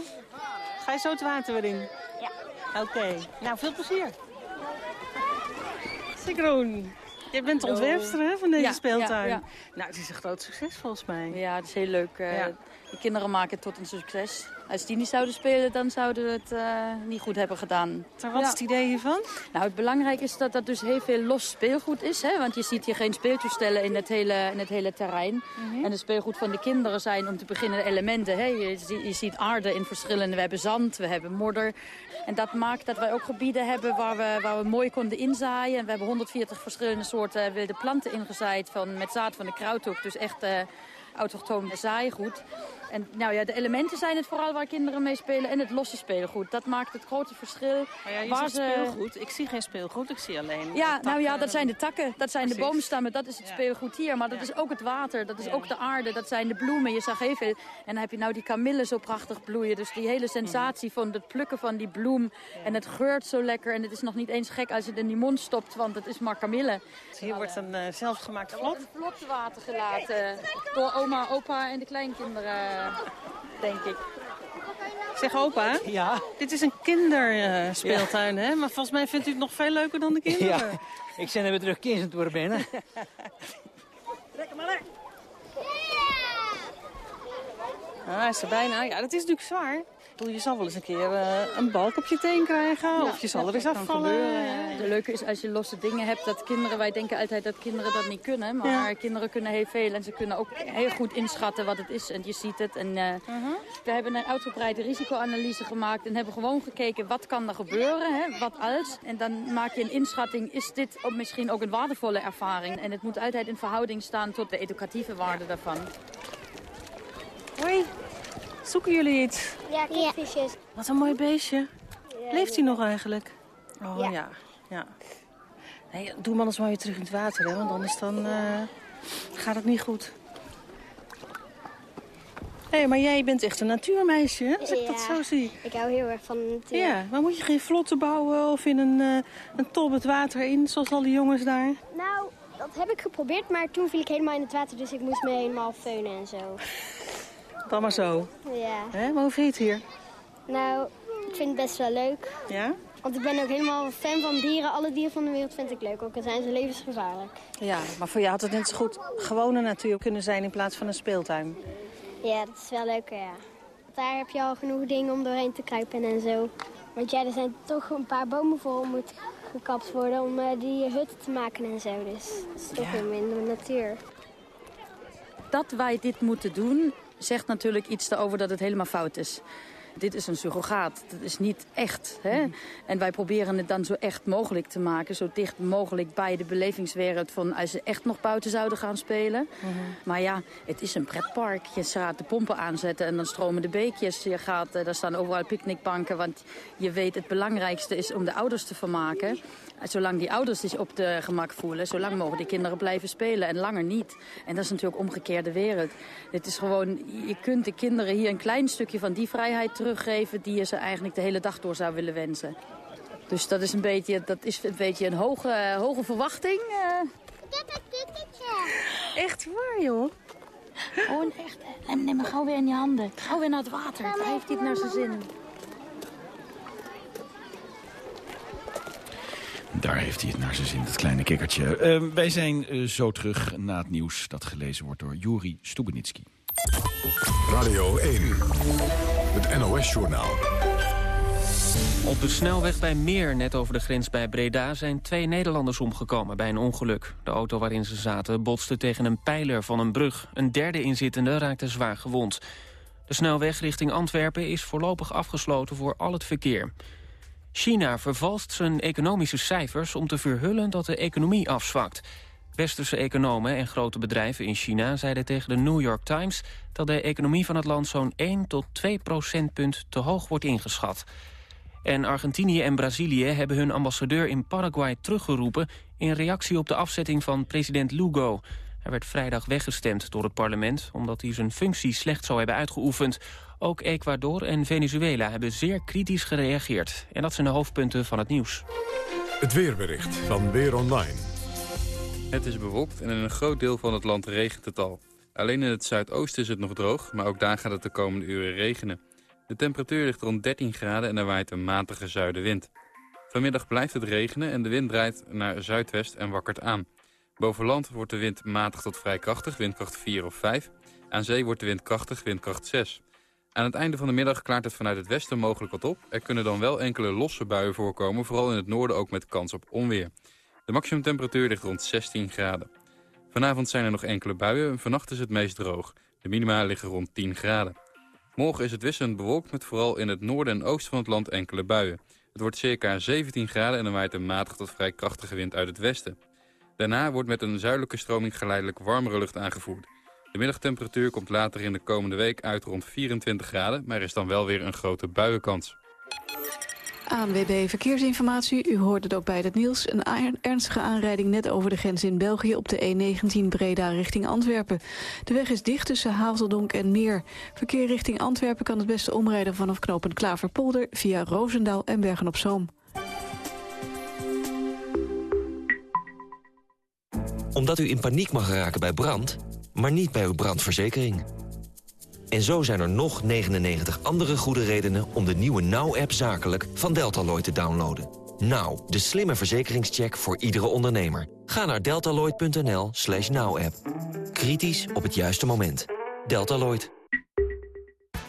Ga je zo het water weer in? Ja. Oké. Nou, veel plezier. Sigroen, je bent de ontwerpster hè, van deze Ja, speeltuin. ja, ja. Nou, het is een groot succes volgens mij. Ja, het is heel leuk. eh, Ja. De kinderen maken het tot een succes. Als die niet zouden spelen, dan zouden we het eh, niet goed hebben gedaan. Wat is het idee hiervan? Nou, het belangrijke is dat dat dus heel veel los speelgoed is. Hè? Want je ziet hier geen speeltoestellen in het hele, in het hele terrein. Mhm. En het speelgoed van de kinderen zijn om te beginnen elementen. Hè? Je, zie- je ziet aarde in verschillende... We hebben zand, we hebben modder. En dat maakt dat wij ook gebieden hebben waar we, waar we mooi konden inzaaien. En we hebben 140 verschillende soorten wilde planten ingezaaid van, met zaad van de krauthoek. Dus echt eh autochtoon zaaigoed. En nou ja, de elementen zijn het vooral waar kinderen mee spelen en het losse speelgoed. Dat maakt het grote verschil. Maar ja, je waar ze- speelgoed. Ik zie geen speelgoed, ik zie alleen Ja, nou ja, dat zijn de takken, dat zijn de boomstammen, dat is het Ja. speelgoed hier. Maar dat Ja. is ook het water, dat is ook de aarde, dat zijn de bloemen. Je zag even, en dan heb je nou die kamillen zo prachtig bloeien. Dus die hele sensatie van het plukken van die bloem. En het geurt zo lekker. En het is nog niet eens gek als je het in die mond stopt, want het is maar kamille. Hier wordt een eh, zelfgemaakt vlot. Een vlot water gelaten door oma, opa en de kleinkinderen, denk ik. Zeg opa, Ja. dit is een kinderspeeltuin, hè? Maar volgens mij vindt u het nog veel leuker dan de kinderen. Ja, ik ben er weer terug kind aan het worden binnen. Ah, hij is er bijna. Ja, dat is natuurlijk zwaar. Bedoel, Je zal wel eens een keer eh, een balk op je teen krijgen. of je zal er eens afvallen. gebeuren. De leuke is als je losse dingen hebt dat kinderen, wij denken altijd dat kinderen dat niet kunnen. Maar Ja. kinderen kunnen heel veel en ze kunnen ook heel goed inschatten wat het is. En je ziet het. En, eh, We hebben een uitgebreide risicoanalyse gemaakt en hebben gewoon gekeken wat kan er gebeuren, hè? wat als. En dan maak je een inschatting, is dit ook misschien ook een waardevolle ervaring? En het moet altijd in verhouding staan tot de educatieve waarde daarvan. Hoi, zoeken jullie iets? Ja, kipvisjes. Wat een mooi beestje. Leeft hij nog eigenlijk? Oh ja. Ja. ja. Nee, doe hem anders maar weer terug in het water, hè, want anders dan, eh, gaat het niet goed. Hé, maar jij bent echt een natuurmeisje, hè, als ik dat zo zie. Ik hou heel erg van de natuur. Ja, maar moet je geen vlotten bouwen of in een, eh, een top het water in, zoals al die jongens daar? Nou, dat heb ik geprobeerd, maar toen viel ik helemaal in het water, dus ik moest me helemaal feunen en zo. Dan maar zo. Ja. Hè? Maar hoe vind je het hier? Nou, ik vind het best wel leuk. Ja? Want ik ben ook helemaal fan van dieren. Alle dieren van de wereld vind ik leuk, ook al zijn ze levensgevaarlijk. Ja, maar voor jou had het net zo goed gewone natuur kunnen zijn in plaats van een speeltuin. Ja, dat is wel leuker, ja. Daar heb je al genoeg dingen om doorheen te kruipen en zo. Want ja, er zijn toch een paar bomen voor om moet gekapt worden om eh, die hutten te maken en zo. Dus dat is toch weer minder natuur. dat wij dit moeten doen, zegt natuurlijk iets erover dat het helemaal fout is. Dit is een surrogaat, dat is niet echt. Hè? En wij proberen het dan zo echt mogelijk te maken. Zo dicht mogelijk bij de belevingswereld van als ze echt nog buiten zouden gaan spelen. Maar ja, het is een pretpark. Je gaat de pompen aanzetten en dan stromen de beekjes. Je gaat, eh, daar staan overal picknickbanken, want je weet het belangrijkste is om de ouders te vermaken. Zolang die ouders zich op de gemak voelen, zolang mogen die kinderen blijven spelen en langer niet. En dat is natuurlijk omgekeerde wereld. Het is gewoon, je kunt de kinderen hier een klein stukje van die vrijheid teruggeven die je ze eigenlijk de hele dag door zou willen wensen. Dus dat is een beetje, dat is een, beetje een hoge, hoge verwachting. eh. Ik heb een kukkentje. Echt waar, joh? Oh, en echt. Neem, neem maar gauw weer in je handen. Gauw weer naar het water. Daar heeft hij het naar zijn zin. Daar heeft hij het naar zijn zin, dat kleine kikkertje. Eh, wij zijn eh, zo terug na het nieuws dat gelezen wordt door Juri Stubenitski. Radio 1, het NOS-journaal. Op de snelweg bij Meer, net over de grens bij Breda... zijn twee Nederlanders omgekomen bij een ongeluk. De auto waarin ze zaten botste tegen een pijler van een brug. Een derde inzittende raakte zwaar gewond. De snelweg richting Antwerpen is voorlopig afgesloten voor al het verkeer. China vervalst zijn economische cijfers om te verhullen dat de economie afzwakt. Westerse economen en grote bedrijven in China zeiden tegen de New York Times... dat de economie van het land zo'n 1 tot 2 procentpunt te hoog wordt ingeschat. En Argentinië en Brazilië hebben hun ambassadeur in Paraguay teruggeroepen... in reactie op de afzetting van president Lugo. Hij werd vrijdag weggestemd door het parlement... omdat hij zijn functie slecht zou hebben uitgeoefend. Ook Ecuador en Venezuela hebben zeer kritisch gereageerd. En dat zijn de hoofdpunten van het nieuws. Het weerbericht van Weer Online. Het is bewolkt en in een groot deel van het land regent het al. Alleen in het zuidoosten is het nog droog, maar ook daar gaat het de komende uren regenen. De temperatuur ligt rond 13 graden en er waait een matige zuidenwind. Vanmiddag blijft het regenen en de wind draait naar zuidwest en wakkert aan. Boven land wordt de wind matig tot vrij krachtig, windkracht 4 of 5. Aan zee wordt de wind krachtig, windkracht 6. Aan het einde van de middag klaart het vanuit het westen mogelijk wat op. Er kunnen dan wel enkele losse buien voorkomen, vooral in het noorden ook met kans op onweer. De maximumtemperatuur ligt rond 16 graden. Vanavond zijn er nog enkele buien en vannacht is het meest droog. De minima liggen rond 10 graden. Morgen is het wisselend bewolkt met vooral in het noorden en oosten van het land enkele buien. Het wordt circa 17 graden en er waait een matig tot vrij krachtige wind uit het westen. Daarna wordt met een zuidelijke stroming geleidelijk warmere lucht aangevoerd. De middagtemperatuur komt later in de komende week uit rond 24 graden, maar er is dan wel weer een grote buienkans. ANWB Verkeersinformatie. U hoorde het ook bij het nieuws. Een ernstige aanrijding net over de grens in België... op de E19 Breda richting Antwerpen. De weg is dicht tussen Hazeldonk en Meer. Verkeer richting Antwerpen kan het beste omrijden... vanaf knooppunt Klaverpolder via Roosendaal en Bergen-op-Zoom. Omdat u in paniek mag raken bij brand, maar niet bij uw brandverzekering. En zo zijn er nog 99 andere goede redenen om de nieuwe Now-app zakelijk van Deltaloid te downloaden. Now, de slimme verzekeringscheck voor iedere ondernemer. Ga naar deltaloid.nl slash now-app. Kritisch op het juiste moment. Deltaloid.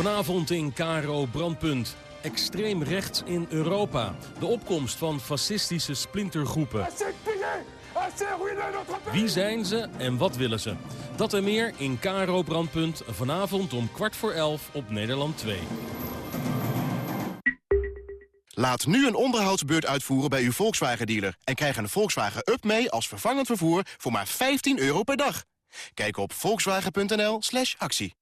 Vanavond in Karo Brandpunt. Extreem rechts in Europa. De opkomst van fascistische splintergroepen. Wie zijn ze en wat willen ze? Dat en meer in Karo Brandpunt. Vanavond om kwart voor elf op Nederland 2. Laat nu een onderhoudsbeurt uitvoeren bij uw Volkswagen-dealer... en krijg een Volkswagen Up mee als vervangend vervoer voor maar 15 euro per dag. Kijk op volkswagen.nl slash actie.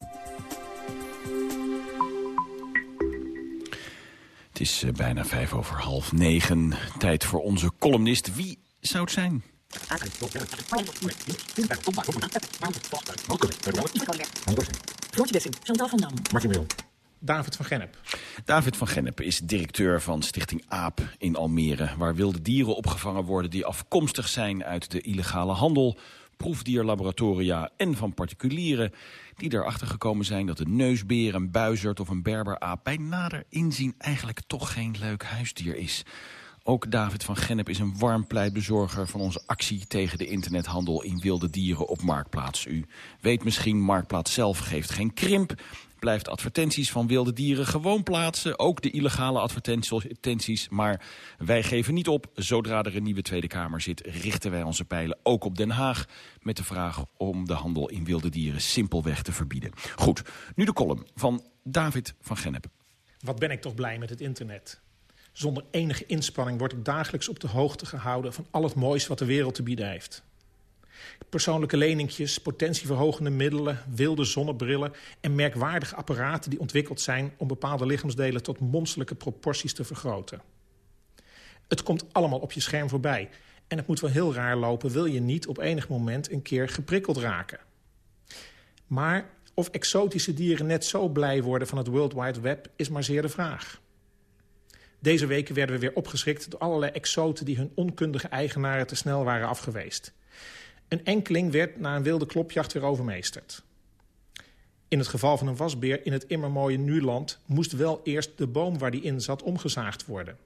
Het is eh, bijna vijf over half negen. Tijd voor onze columnist. Wie zou het zijn? Floortje Dessing, Chantal van Dam. Martin Wil. David van Gennep. David van Gennep is directeur van Stichting AAP in Almere... waar wilde dieren opgevangen worden die afkomstig zijn uit de illegale handel... proefdierlaboratoria en van particulieren... die erachter gekomen zijn dat een neusbeer, een buizerd of een berberaap... bij nader inzien eigenlijk toch geen leuk huisdier is... Ook David van Gennep is een warm pleitbezorger van onze actie tegen de internethandel in wilde dieren op Marktplaats. U weet misschien, Marktplaats zelf geeft geen krimp, blijft advertenties van wilde dieren gewoon plaatsen. Ook de illegale advertenties. Maar wij geven niet op. Zodra er een nieuwe Tweede Kamer zit, richten wij onze pijlen ook op Den Haag. Met de vraag om de handel in wilde dieren simpelweg te verbieden. Goed, nu de column van David van Gennep. Wat ben ik toch blij met het internet. Zonder enige inspanning word ik dagelijks op de hoogte gehouden... van al het moois wat de wereld te bieden heeft. Persoonlijke leningjes, potentieverhogende middelen, wilde zonnebrillen... en merkwaardige apparaten die ontwikkeld zijn... om bepaalde lichaamsdelen tot monsterlijke proporties te vergroten. Het komt allemaal op je scherm voorbij. En het moet wel heel raar lopen... wil je niet op enig moment een keer geprikkeld raken. Maar of exotische dieren net zo blij worden van het World Wide Web... is maar zeer de vraag. Deze weken werden we weer opgeschrikt door allerlei exoten... die hun onkundige eigenaren te snel waren afgeweest. Een enkeling werd na een wilde klopjacht weer overmeesterd. In het geval van een wasbeer in het immer mooie Nuland... moest wel eerst de boom waar die in zat omgezaagd worden.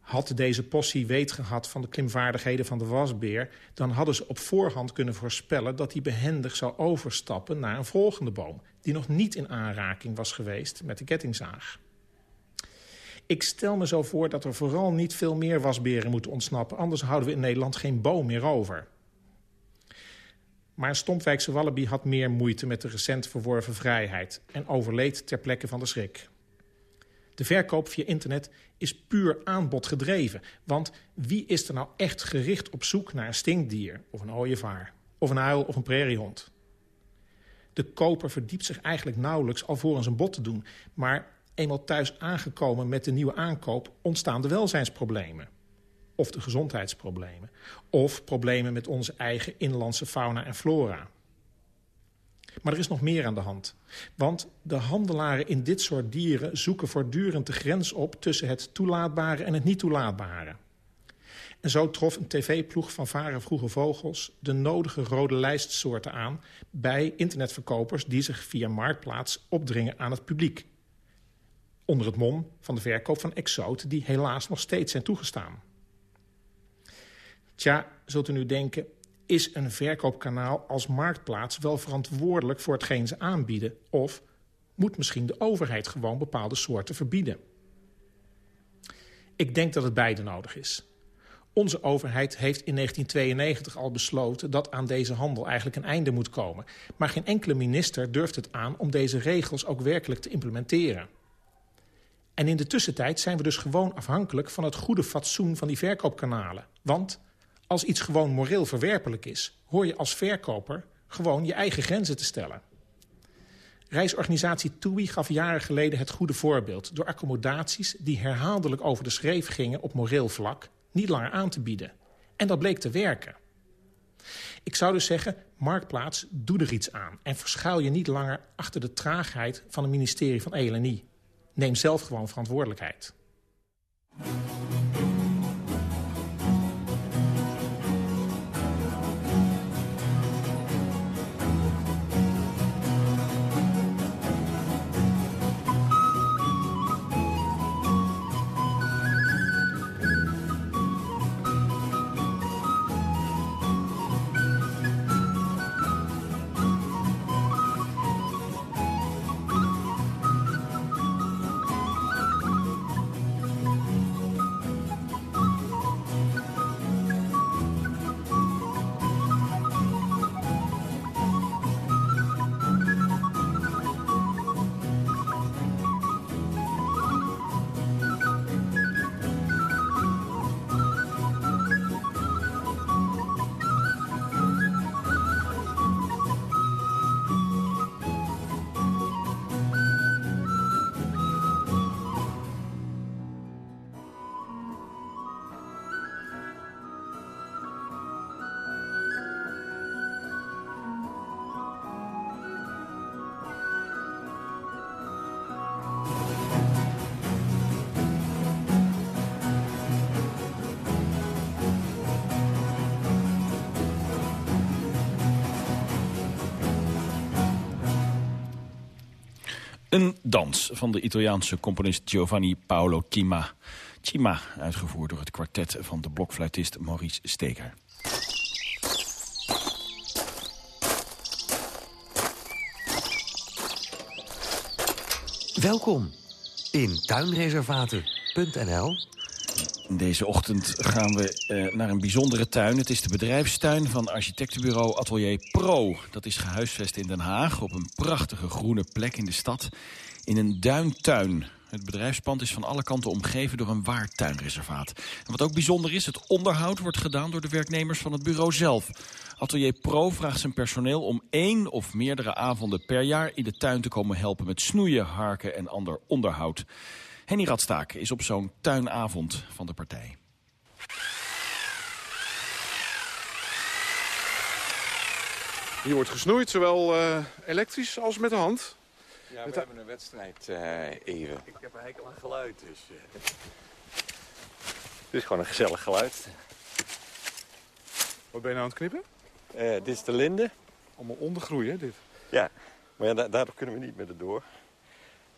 Had deze possie weet gehad van de klimvaardigheden van de wasbeer... dan hadden ze op voorhand kunnen voorspellen... dat hij behendig zou overstappen naar een volgende boom... die nog niet in aanraking was geweest met de kettingzaag. Ik stel me zo voor dat er vooral niet veel meer wasberen moeten ontsnappen. Anders houden we in Nederland geen boom meer over. Maar Stompwijkse Wallaby had meer moeite met de recent verworven vrijheid... en overleed ter plekke van de schrik. De verkoop via internet is puur aanbod gedreven. Want wie is er nou echt gericht op zoek naar een stinkdier... of een ooievaar, of een uil of een prairiehond? De koper verdiept zich eigenlijk nauwelijks alvorens een bod te doen... maar eenmaal thuis aangekomen met de nieuwe aankoop... ontstaan de welzijnsproblemen. Of de gezondheidsproblemen. Of problemen met onze eigen inlandse fauna en flora. Maar er is nog meer aan de hand. Want de handelaren in dit soort dieren zoeken voortdurend de grens op... tussen het toelaatbare en het niet toelaatbare. En zo trof een tv-ploeg van Varen Vroege Vogels... de nodige rode lijstsoorten aan bij internetverkopers... die zich via Marktplaats opdringen aan het publiek onder het mom van de verkoop van exoten... die helaas nog steeds zijn toegestaan. Tja, zult u nu denken... is een verkoopkanaal als marktplaats wel verantwoordelijk... voor hetgeen ze aanbieden? Of moet misschien de overheid gewoon bepaalde soorten verbieden? Ik denk dat het beide nodig is. Onze overheid heeft in 1992 al besloten dat aan deze handel eigenlijk een einde moet komen. Maar geen enkele minister durft het aan om deze regels ook werkelijk te implementeren. En in de tussentijd zijn we dus gewoon afhankelijk van het goede fatsoen van die verkoopkanalen. Want als iets gewoon moreel verwerpelijk is... hoor je als verkoper gewoon je eigen grenzen te stellen. Reisorganisatie TUI gaf jaren geleden het goede voorbeeld... door accommodaties die herhaaldelijk over de schreef gingen op moreel vlak... niet langer aan te bieden. En dat bleek te werken. Ik zou dus zeggen, Marktplaats, doe er iets aan... en verschuil je niet langer achter de traagheid van het ministerie van ELNI neem zelf gewoon verantwoordelijkheid. Een dans van de Italiaanse componist Giovanni Paolo Cima. Cima, uitgevoerd door het kwartet van de blokfluitist Maurice Steker. Welkom in tuinreservaten.nl. Deze ochtend gaan we eh, naar een bijzondere tuin. Het is de bedrijfstuin van architectenbureau Atelier Pro. Dat is gehuisvest in Den Haag op een prachtige groene plek in de stad. In een duintuin. Het bedrijfspand is van alle kanten omgeven door een waar tuinreservaat. En wat ook bijzonder is, het onderhoud wordt gedaan door de werknemers van het bureau zelf. Atelier Pro vraagt zijn personeel om één of meerdere avonden per jaar in de tuin te komen helpen met snoeien, harken en ander onderhoud. Henny Radstaak is op zo'n tuinavond van de partij. Hier wordt gesnoeid, zowel eh, elektrisch als met de hand. Ja, we hebben een wedstrijd eh, even. Ik heb een hekel aan geluid, dus... eh. Het is gewoon een gezellig geluid. Wat ben je nou aan het knippen? Eh, dit is de linde. Allemaal ondergroeien, dit. Ja, maar ja, da- daardoor kunnen we niet met het door.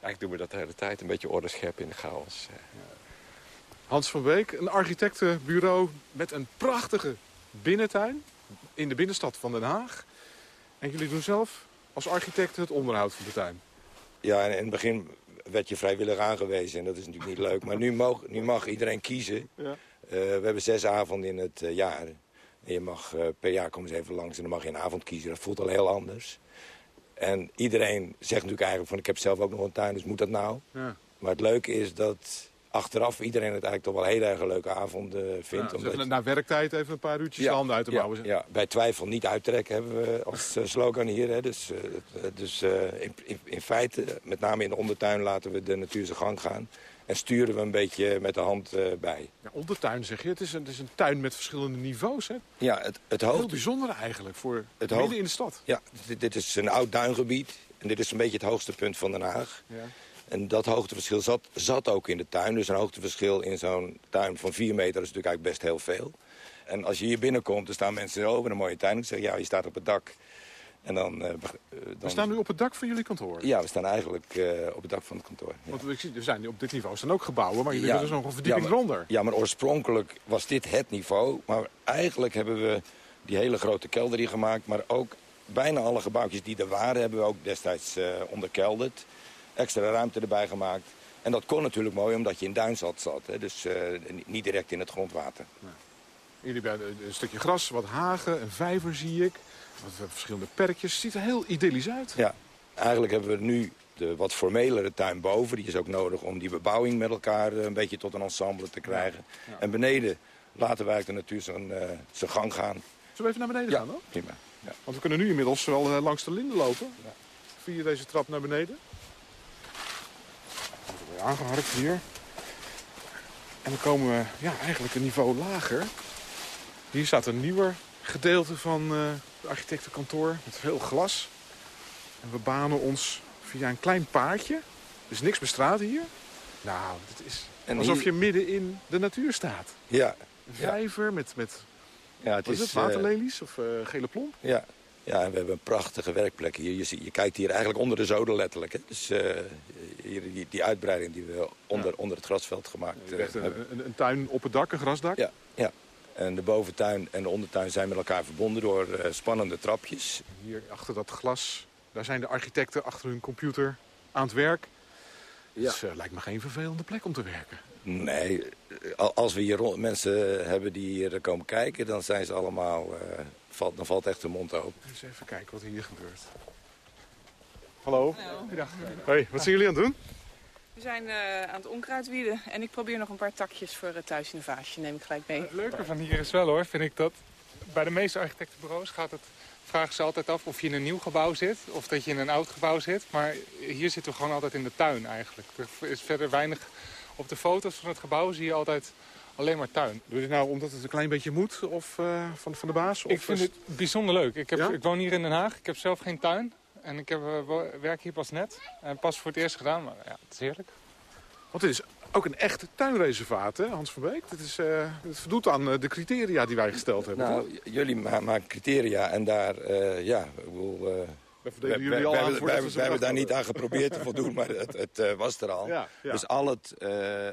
Eigenlijk doen we dat de hele tijd, een beetje orde scheppen in de chaos. eh. Hans van Beek, een architectenbureau met een prachtige binnentuin in de binnenstad van Den Haag. En jullie doen zelf als architecten het onderhoud van de tuin. Ja, in het begin werd je vrijwillig aangewezen en dat is natuurlijk niet leuk. Maar nu mag, nu mag iedereen kiezen. Ja. Eh, we hebben zes avonden in het eh, jaar. En je mag eh, per jaar komen ze even langs en dan mag je een avond kiezen. Dat voelt al heel anders. En iedereen zegt natuurlijk eigenlijk van ik heb zelf ook nog een tuin, dus moet dat nou? Ja. Maar het leuke is dat achteraf iedereen het eigenlijk toch wel heel erg een leuke avond eh, vindt. Ja, omdat- na werktijd even een paar uurtjes de handen uit de ja, mouwen. Ja, bij twijfel niet uittrekken hebben we als eh, slogan hier. Hè. Dus, eh, eh, dus in, in, in feite, met name in de ondertuin, laten we de natuur zijn gang gaan. En sturen we een beetje met de hand eh, bij. Ja, ondertuin zeg je, het is, een, het is een tuin met verschillende niveaus. Hè? Ja, het, het Heel bijzonder eigenlijk voor Het midden hoog- in de stad. Ja, dit, dit is een oud duingebied. En dit is een beetje het hoogste punt van Den Haag. Ja. En dat hoogteverschil zat, zat ook in de tuin. Dus een hoogteverschil in zo'n tuin van 4 meter is natuurlijk eigenlijk best heel veel. En als je hier binnenkomt, dan staan mensen over een mooie tuin. Ik zeg, ja, je staat op het dak. En dan, eh, eh, dan... We staan nu op het dak van jullie kantoor. Ja, we staan eigenlijk eh, op het dak van het kantoor. Ja. Want ik zie, er zijn op dit niveau staan ook gebouwen, maar jullie Ja. hebben dus nog een verdieping ja, maar, eronder. Ja, maar oorspronkelijk was dit het niveau. Maar eigenlijk hebben we die hele grote kelder hier gemaakt. Maar ook bijna alle gebouwtjes die er waren, hebben we ook destijds onderkelderd. Extra ruimte erbij gemaakt. En dat kon natuurlijk mooi, omdat je in duinzat zat. Hè, dus niet direct in het grondwater. Jullie hebben een, een stukje gras, wat hagen, een vijver zie ik. Wat verschillende perkjes. Het ziet er heel idyllisch uit. Ja, eigenlijk hebben we nu de wat formelere tuin boven. Die is ook nodig om die bebouwing met elkaar eh, een beetje tot een ensemble te krijgen. Ja. En beneden laten wij de natuur zijn, eh, zijn gang gaan. Zullen we even naar beneden Ja, gaan dan? prima. Ja. Want we kunnen nu inmiddels wel eh, langs de linden lopen. Via deze trap naar beneden. Wordt er weer aangeharkt hier. En dan komen we ja, eigenlijk een niveau lager. Hier staat een nieuwer gedeelte van het architectenkantoor met veel glas. En we banen ons via een klein paadje. Er is niks bestraat hier. Nou, het is En alsof hier- je midden in de natuur staat. Ja, Een vijver met, met ja het is het, eh, waterlelies of eh, gele plomp. Ja. ja, en we hebben een prachtige werkplek hier. Je, ziet, je kijkt hier eigenlijk onder de zoden letterlijk. Hè. Dus eh, hier, die, die uitbreiding die we onder, onder het grasveld gemaakt eh, hebben. een, een, een tuin op het dak, een grasdak. Ja, ja. En de boventuin en de ondertuin zijn met elkaar verbonden door eh, spannende trapjes. Hier achter dat glas, daar zijn de architecten achter hun computer aan het werk. Ja. Dus eh, lijkt me geen vervelende plek om te werken. Nee, als we hier mensen hebben die hier komen kijken, dan zijn ze allemaal, eh, valt, dan valt echt de mond open. Eens even kijken wat hier gebeurt. Hallo. Goedendag. Hoi, wat zijn jullie aan het doen? We zijn eh, aan het onkruid wieden en ik probeer nog een paar takjes voor uh, thuis in een vaasje. Neem ik gelijk mee. Het leuke van hier is wel hoor, vind ik dat bij de meeste architectenbureaus gaat het, vragen ze altijd af of je in een nieuw gebouw zit of dat je in een oud gebouw zit. Maar hier zitten we gewoon altijd in de tuin eigenlijk. Er is verder weinig op de foto's van het gebouw zie je altijd alleen maar tuin. Doe je dit nou omdat het een klein beetje moet of, uh, van, van de baas? Of ik vind is- het bijzonder leuk. Ik, heb, Ja? ik woon hier in Den Haag, ik heb zelf geen tuin. En ik heb, uh, wo- werk hier pas net. En pas voor het eerst gedaan, maar ja, het is heerlijk. Want dit is ook een echt tuinreservaat, hè, Hans van Beek. Dit, is, eh, dit voldoet aan eh, de criteria die wij gesteld hebben. Nou, toch? jullie ma- maken criteria en daar, eh, ja, ik bedoel, eh, We, verdelen we- jullie we al aan hebben, we daar niet aan geprobeerd te voldoen, maar het, het eh, was er al. Ja, ja. Dus al het, eh,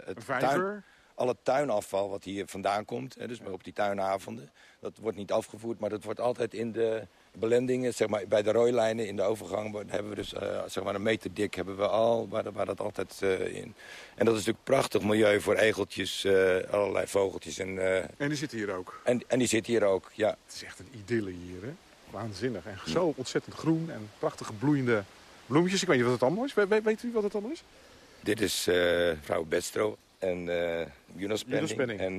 het tuin, al het tuinafval wat hier vandaan komt, hè, dus op die tuinavonden, dat wordt niet afgevoerd, maar dat wordt altijd in de belendingen, zeg maar, bij de rooilijnen in de overgang, hebben we dus eh, zeg maar een meter dik hebben we al, waar, waar dat altijd eh, in. En dat is natuurlijk prachtig milieu voor egeltjes, eh, allerlei vogeltjes en, En die zitten hier ook. en, en die zit hier ook, ja. Het is echt een idylle hier, hè? Waanzinnig. En zo ontzettend groen en prachtige bloeiende bloemetjes. Ik weet niet wat het allemaal is. We- we- weet u wat het allemaal is? Dit is vrouw Bedstro en eh Jonas Penning. En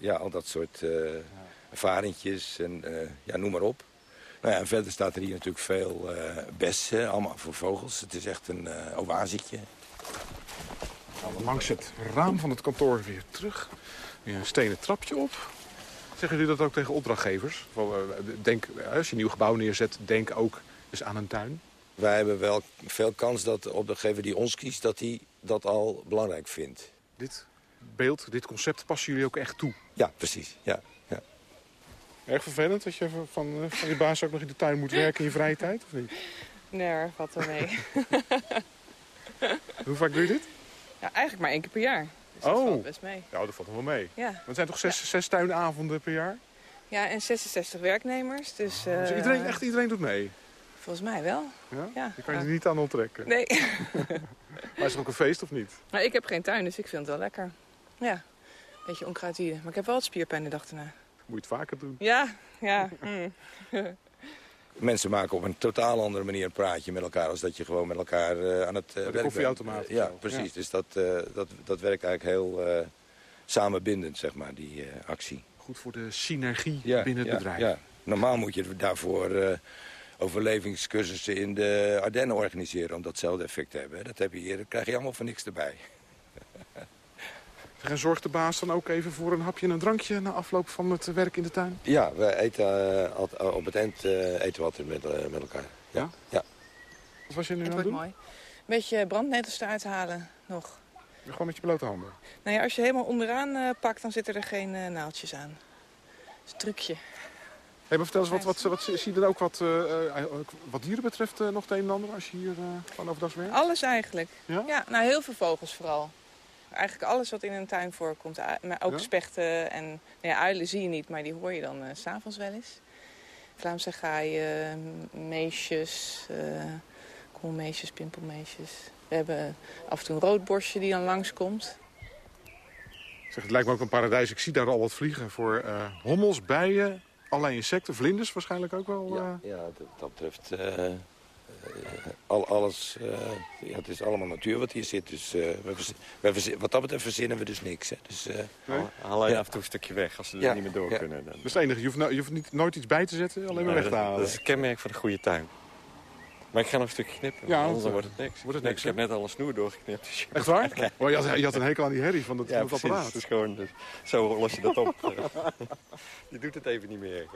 ja, al dat soort eh varentjes en ja, noem maar op. Nou ja, en verder staat er hier natuurlijk veel eh bessen, allemaal voor vogels. Het is echt een eh oasietje. Langs het raam van het kantoor weer terug. Weer een stenen trapje op. Zeggen jullie dat ook tegen opdrachtgevers? Eh, Denk, als je een nieuw gebouw neerzet, denk ook eens aan een tuin. Wij hebben wel veel kans dat de opdrachtgever die ons kiest, dat hij dat al belangrijk vindt. Dit beeld, dit concept passen jullie ook echt toe. Ja, precies. Ja. Erg vervelend dat je van, eh, van je baas ook nog in de tuin moet werken in je vrije tijd, of niet? Nee valt wel mee. Hoe vaak doe je dit? ja, eigenlijk maar één keer per jaar. Dus dat Oh. valt best mee. Ja, dat valt nog wel mee. Ja. Want het zijn toch zes, zes tuinavonden per jaar? Ja, en 66 werknemers. Dus, Dus eh, iedereen, echt iedereen doet mee? Volgens mij wel. Ja? Ja. Je kan je er niet aan onttrekken. Nee. Maar is er ook een feest of niet? maar ik heb geen tuin, dus ik vind het wel lekker. Ja, beetje onkruid hier. Maar ik heb wel wat spierpijn de dag erna. Moet je het vaker doen. Ja, ja. mm. Mensen maken op een totaal andere manier een praatje met elkaar... als dat je gewoon met elkaar eh, aan het eh, de werk koffieautomaat ja, precies. Ja. Dus dat, eh, dat, dat werkt eigenlijk heel eh, samenbindend, zeg maar, die eh, actie. Goed voor de synergie Ja, binnen het ja, bedrijf. Ja. Normaal moet je daarvoor eh, overlevingscursussen in de Ardennen organiseren... om datzelfde effect te hebben. Dat heb je hier, dat krijg je allemaal voor niks erbij. En zorgt de baas dan ook even voor een hapje en een drankje... na afloop van het werk in de tuin? Ja, we eten eh, al- op het eind eh, eten we altijd met, eh, met elkaar. Ja? ja. Wat was je nu Het aan het doen? mooi. Een beetje brandnetels eruit halen nog. Gewoon met je blote handen? Nou ja, als je helemaal onderaan eh, pakt, dan zitten er geen eh, naaldjes aan. Dat is een trucje. Hey, maar vertel eens, wat, wat, wat, zie je dan ook wat, eh, eh, wat dieren betreft eh, nog het een en ander... als je hier eh gewoon overdag werkt? Alles eigenlijk. Ja? nou heel veel vogels vooral. Eigenlijk alles wat in een tuin voorkomt. Maar ook Ja? spechten en nou ja, uilen zie je niet, maar die hoor je dan s s'avonds wel eens. Vlaamse gaaien, meesjes, eh koolmeesjes, pimpelmeesjes. We hebben af en toe een roodborstje die dan langskomt. Zeg, het lijkt me ook een paradijs. Ik zie daar al wat vliegen voor eh, hommels, bijen, allerlei insecten. Vlinders waarschijnlijk ook wel. eh. Ja, ja dat, dat betreft eh, eh, al, alles. eh, ja, het is allemaal natuur wat hier zit. Dus eh, we we wat dat betreft verzinnen we dus niks. Hè. Dus, eh, Nee? Haal je Ja. af en toe een stukje weg als ze er niet meer door ja. kunnen. Dan. Dat is het enige. Je hoeft, nou- je hoeft niet, nooit iets bij te zetten, alleen maar Nee, weg te dat- halen. Dat is het kenmerk van een goede tuin. Maar ik ga nog een stukje knippen, Ja, anders dan eh, wordt het niks. wordt het Nee, niks, ik heb net al een snoer doorgeknipt. dus je Echt waar? Oh, je, had, je had een hekel aan die herrie van het, Ja, van het precies. apparaat. Gewoon, dus, zo los je dat op. je doet het even niet meer.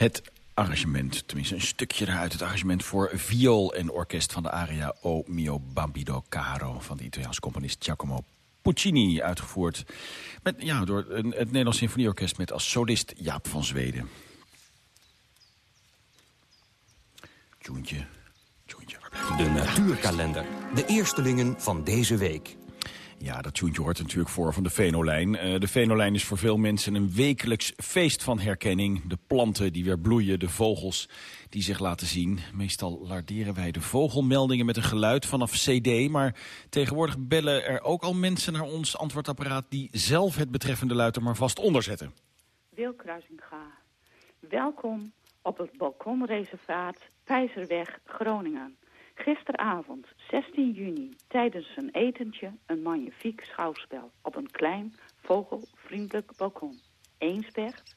Het arrangement, tenminste een stukje eruit. Het arrangement voor viool en orkest van de aria O mio bambino caro... van de Italiaanse componist Giacomo Puccini, uitgevoerd met, ja, door het Nederlands Symfonieorkest met als solist Jaap van Zweden. Tjoentje, Tjoentje, De natuurkalender. De eerstelingen van deze week. Ja, dat tjoentje hoort natuurlijk voor van de Venolijn. Uh, de Venolijn is voor veel mensen een wekelijks feest van herkenning. De planten die weer bloeien, de vogels die zich laten zien. Meestal larderen wij de vogelmeldingen met een geluid vanaf cd... maar tegenwoordig bellen er ook al mensen naar ons antwoordapparaat... die zelf het betreffende luid er maar vast onderzetten. Wil Kruisinga, welkom op het balkonreservaat Pijzerweg, Groningen. Gisteravond, 16 juni, tijdens een etentje een magnifiek schouwspel op een klein vogelvriendelijk balkon. Eén specht,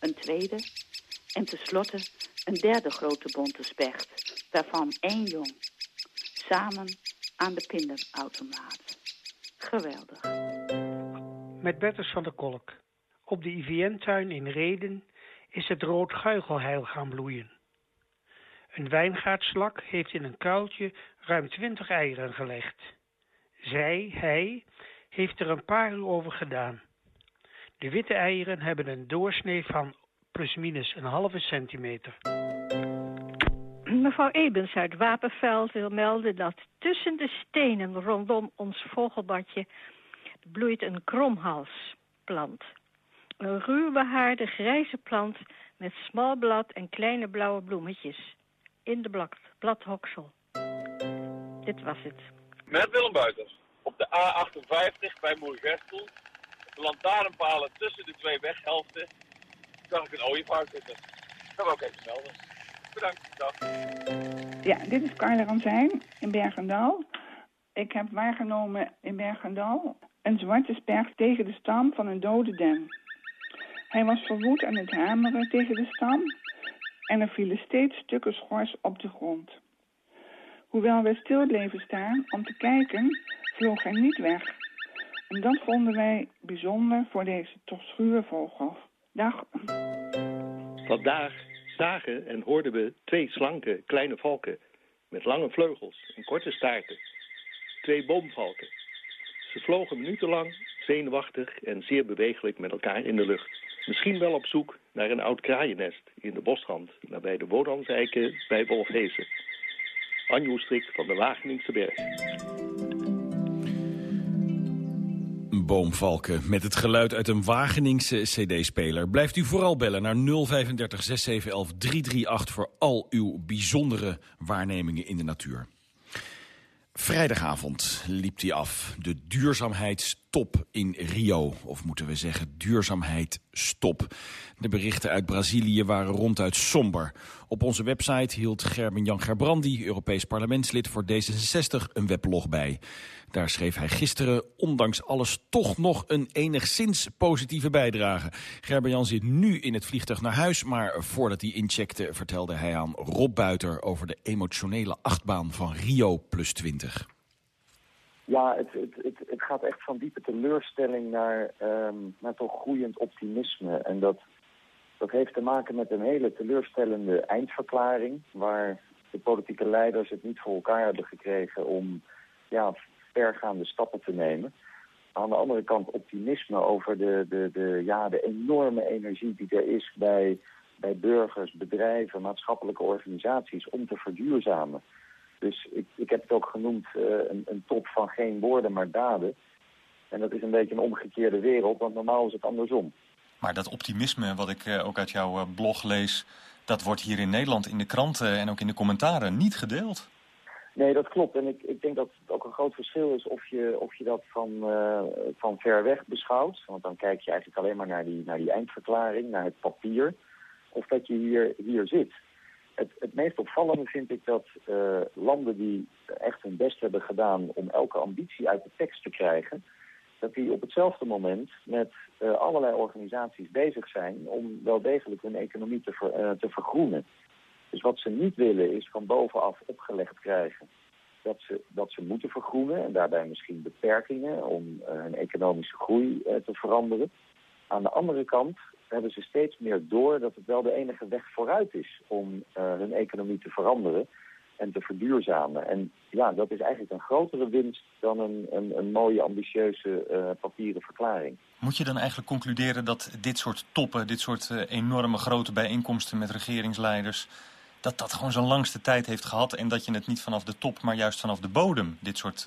een tweede en tenslotte een derde grote bonte specht, waarvan één jong. Samen aan de pinderautomaat. Geweldig. Met Bertus van der Kolk. Op de IVN-tuin in Reden is het rood guigelheil gaan bloeien. Een wijngaardslak heeft in een kuiltje ruim twintig eieren gelegd. Zij, hij, heeft er een paar uur over gedaan. De witte eieren hebben een doorsnee van plusminus een halve centimeter. Mevrouw Ebens uit Wapenveld wil melden dat tussen de stenen rondom ons vogelbadje bloeit een kromhalsplant. Een ruwbehaarde grijze plant met smal blad en kleine blauwe bloemetjes in de blad, bladhoksel. Dit was het. Met Willem Buiters. Op de A58 bij Moergestel. De lantaarnpalen tussen de twee weghelften. Zag ik een ooievaar zitten. Dat wil ik even melden. Bedankt. Dag. Ja, dit is Carla Ranzijn in Bergendal. Ik heb waargenomen in Bergendal een zwarte sperg tegen de stam van een dode den. Hij was verwoed aan het hameren tegen de stam en er vielen steeds stukken schors op de grond. Hoewel wij stil bleven staan om te kijken, vloog hij niet weg. En dat vonden wij bijzonder voor deze toch schuwe vogel. Dag. Vandaag zagen en hoorden we twee slanke kleine valken met lange vleugels en korte staarten. Twee boomvalken. Ze vlogen minutenlang, zenuwachtig en zeer bewegelijk met elkaar in de lucht. Misschien wel op zoek naar een oud kraaiennest in de bosrand... nabij de Wodanseiken bij Wolfhezen. Anjo Strik van de Wageningse Berg. Boomvalken met het geluid uit een Wageningse cd-speler. Blijft u vooral bellen naar 035 6711 338 voor al uw bijzondere waarnemingen in de natuur. Vrijdagavond liep die af. De duurzaamheidstop in Rio. Of moeten we zeggen duurzaamheid stop. De berichten uit Brazilië waren ronduit somber. Op onze website hield Gerben-Jan Gerbrandi, Europees parlementslid voor D66, een weblog bij. Daar schreef hij gisteren, ondanks alles, toch nog een enigszins positieve bijdrage. Gerben-Jan zit nu in het vliegtuig naar huis, maar voordat hij incheckte vertelde hij aan Rob Buiter over de emotionele achtbaan van Rio plus 20. Ja, het, het, het, het, gaat echt van diepe teleurstelling naar, um, naar toch groeiend optimisme. En dat, dat heeft te maken met een hele teleurstellende eindverklaring... waar de politieke leiders het niet voor elkaar hebben gekregen om ja, vergaande stappen te nemen. Aan de andere kant optimisme over de, de, de, ja, de enorme energie die er is bij, bij burgers, bedrijven, maatschappelijke organisaties om te verduurzamen. Dus ik, ik heb het ook genoemd uh, een, een top van geen woorden, maar daden. En dat is een beetje een omgekeerde wereld, want normaal is het andersom. Maar dat optimisme wat ik uh, ook uit jouw uh, blog lees... dat wordt hier in Nederland in de kranten en ook in de commentaren niet gedeeld. Nee, dat klopt. En ik, ik denk dat het ook een groot verschil is of je, of je dat van, uh, van ver weg beschouwt. Want dan kijk je eigenlijk alleen maar naar die, naar die eindverklaring, naar het papier. Of dat je hier, hier zit. Het, meest opvallende vind ik dat uh, landen die echt hun best hebben gedaan om elke ambitie uit de tekst te krijgen, dat die op hetzelfde moment met uh, allerlei organisaties bezig zijn om wel degelijk hun economie te, uh, te vergroenen. Dus wat ze niet willen is van bovenaf opgelegd krijgen dat ze, dat ze moeten vergroenen en daarbij misschien beperkingen om hun economische groei te veranderen. Aan de andere kant hebben ze steeds meer door dat het wel de enige weg vooruit is om uh, hun economie te veranderen. en te verduurzamen. En ja, dat is eigenlijk een grotere winst dan een, een, een mooie, ambitieuze uh, papieren verklaring. Moet je dan eigenlijk concluderen dat dit soort toppen, dit soort uh, enorme grote bijeenkomsten met regeringsleiders, dat dat gewoon zijn langste tijd heeft gehad en dat je het niet vanaf de top, maar juist vanaf de bodem dit soort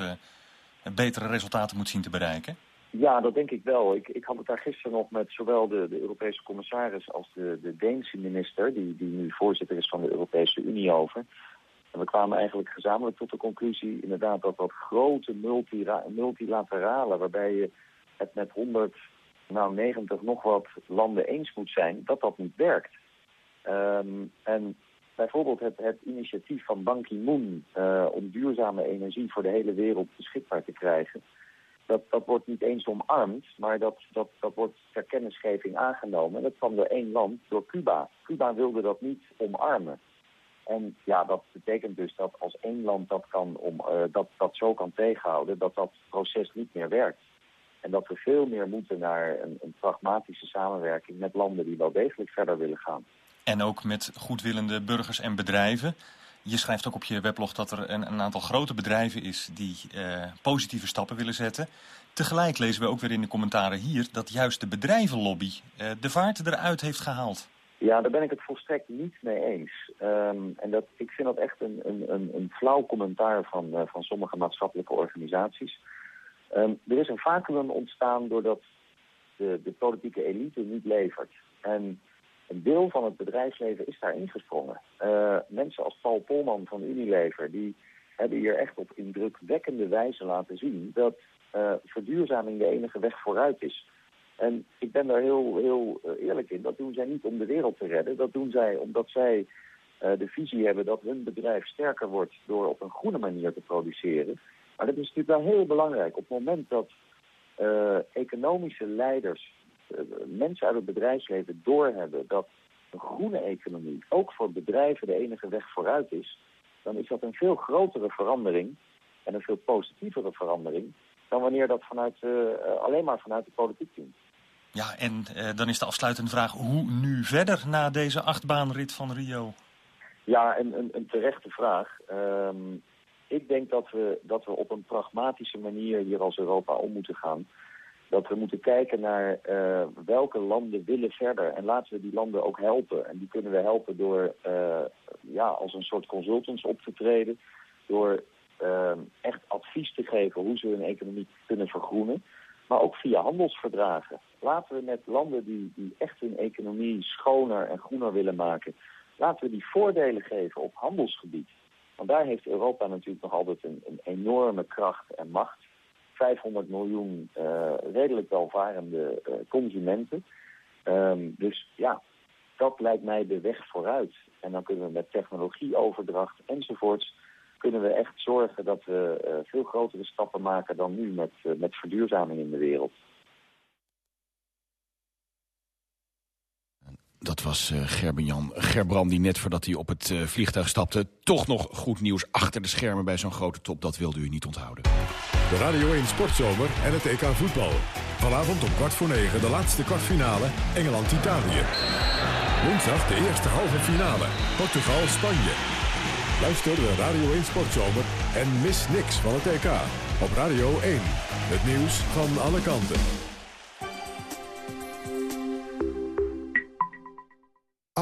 betere resultaten moet zien te bereiken? Ja, dat denk ik wel. Ik, ik had het daar gisteren nog met zowel de, de Europese commissaris als de, de Deense minister, die, die nu voorzitter is van de Europese Unie over. En we kwamen eigenlijk gezamenlijk tot de conclusie inderdaad dat dat grote multilaterale, waarbij je het met 100, nou 90 nog wat landen eens moet zijn, dat dat niet werkt. Um, en bijvoorbeeld het, het initiatief van Ban Ki-moon uh, om duurzame energie voor de hele wereld beschikbaar te krijgen dat, dat wordt niet eens omarmd, maar dat, dat, dat wordt ter kennisgeving aangenomen. En dat kwam door één land, door Cuba. Cuba wilde dat niet omarmen. En ja, dat betekent dus dat als één land dat, kan om, uh, dat, dat zo kan tegenhouden, dat dat proces niet meer werkt. En dat we veel meer moeten naar een, een pragmatische samenwerking met landen die wel degelijk verder willen gaan. En ook met goedwillende burgers en bedrijven. Je schrijft ook op je weblog dat er een, een aantal grote bedrijven is die uh, positieve stappen willen zetten. Tegelijk lezen we ook weer in de commentaren hier dat juist de bedrijvenlobby uh, de vaart eruit heeft gehaald. Ja, daar ben ik het volstrekt niet mee eens. Um, en dat, ik vind dat echt een, een, een, flauw commentaar van, uh, van sommige maatschappelijke organisaties. Um, er is een vacuüm ontstaan doordat de, de politieke elite niet levert. En een deel van het bedrijfsleven is daar ingesprongen. Uh, mensen als Paul Polman van Unilever, die hebben hier echt op indrukwekkende wijze laten zien dat uh, verduurzaming de enige weg vooruit is. En ik ben daar heel, heel uh, eerlijk in. Dat doen zij niet om de wereld te redden. Dat doen zij omdat zij de visie hebben dat hun bedrijf sterker wordt door op een groene manier te produceren. Maar dat is natuurlijk wel heel belangrijk. Op het moment dat economische leiders eh, mensen uit het bedrijfsleven doorhebben dat een groene economie ook voor bedrijven de enige weg vooruit is, dan is dat een veel grotere verandering en een veel positievere verandering dan wanneer dat vanuit, uh, alleen maar vanuit de politiek doen. Ja, en uh, dan is de afsluitende vraag, hoe nu verder na deze achtbaanrit van Rio? Ja, een, een, een terechte vraag. Um, ik denk dat we, dat we op een pragmatische manier hier als Europa om moeten gaan dat we moeten kijken naar uh, welke landen willen verder. En laten we die landen ook helpen. En die kunnen we helpen door uh, ja, als een soort consultants op te treden. Door uh, echt advies te geven hoe ze hun economie kunnen vergroenen. Maar ook via handelsverdragen. Laten we met landen die, die echt hun economie schoner en groener willen maken... laten we die voordelen geven op handelsgebied. Want daar heeft Europa natuurlijk nog altijd een, een enorme kracht en macht. 500 miljoen uh, redelijk welvarende uh, consumenten. Um, dus ja, dat lijkt mij de weg vooruit. En dan kunnen we met technologieoverdracht enzovoorts... kunnen we echt zorgen dat we uh, veel grotere stappen maken dan nu met, met verduurzaming in de wereld. Dat was uh, Gerben-Jan Gerbrand die net voordat hij op het uh, vliegtuig stapte... toch nog goed nieuws achter de schermen bij zo'n grote top. Dat wilde u niet onthouden. De Radio 1 Sportzomer en het EK voetbal. Vanavond om kwart voor negen de laatste kwartfinale Engeland-Italië. Woensdag de eerste halve finale Portugal-Spanje. Luister de Radio 1 Sportzomer en mis niks van het EK. Op Radio 1. Het nieuws van alle kanten.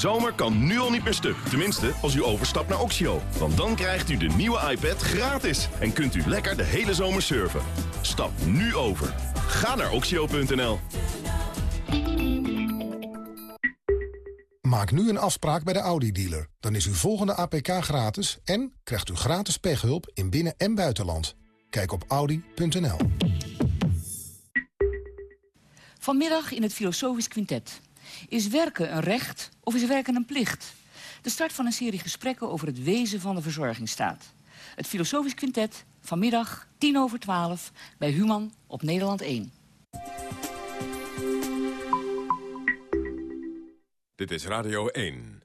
De zomer kan nu al niet meer stuk. Tenminste, als u overstapt naar Oxio. Want dan krijgt u de nieuwe iPad gratis. En kunt u lekker de hele zomer surfen. Stap nu over. Ga naar oxio.nl. Maak nu een afspraak bij de Audi-dealer. Dan is uw volgende APK gratis en krijgt u gratis pechhulp in binnen- en buitenland. Kijk op audi.nl. Vanmiddag in het Filosofisch Quintet. Is werken een recht of is werken een plicht? De start van een serie gesprekken over het wezen van de verzorgingstaat. Het Filosofisch Quintet, vanmiddag 10 over 12, bij Human op Nederland 1. Dit is Radio 1.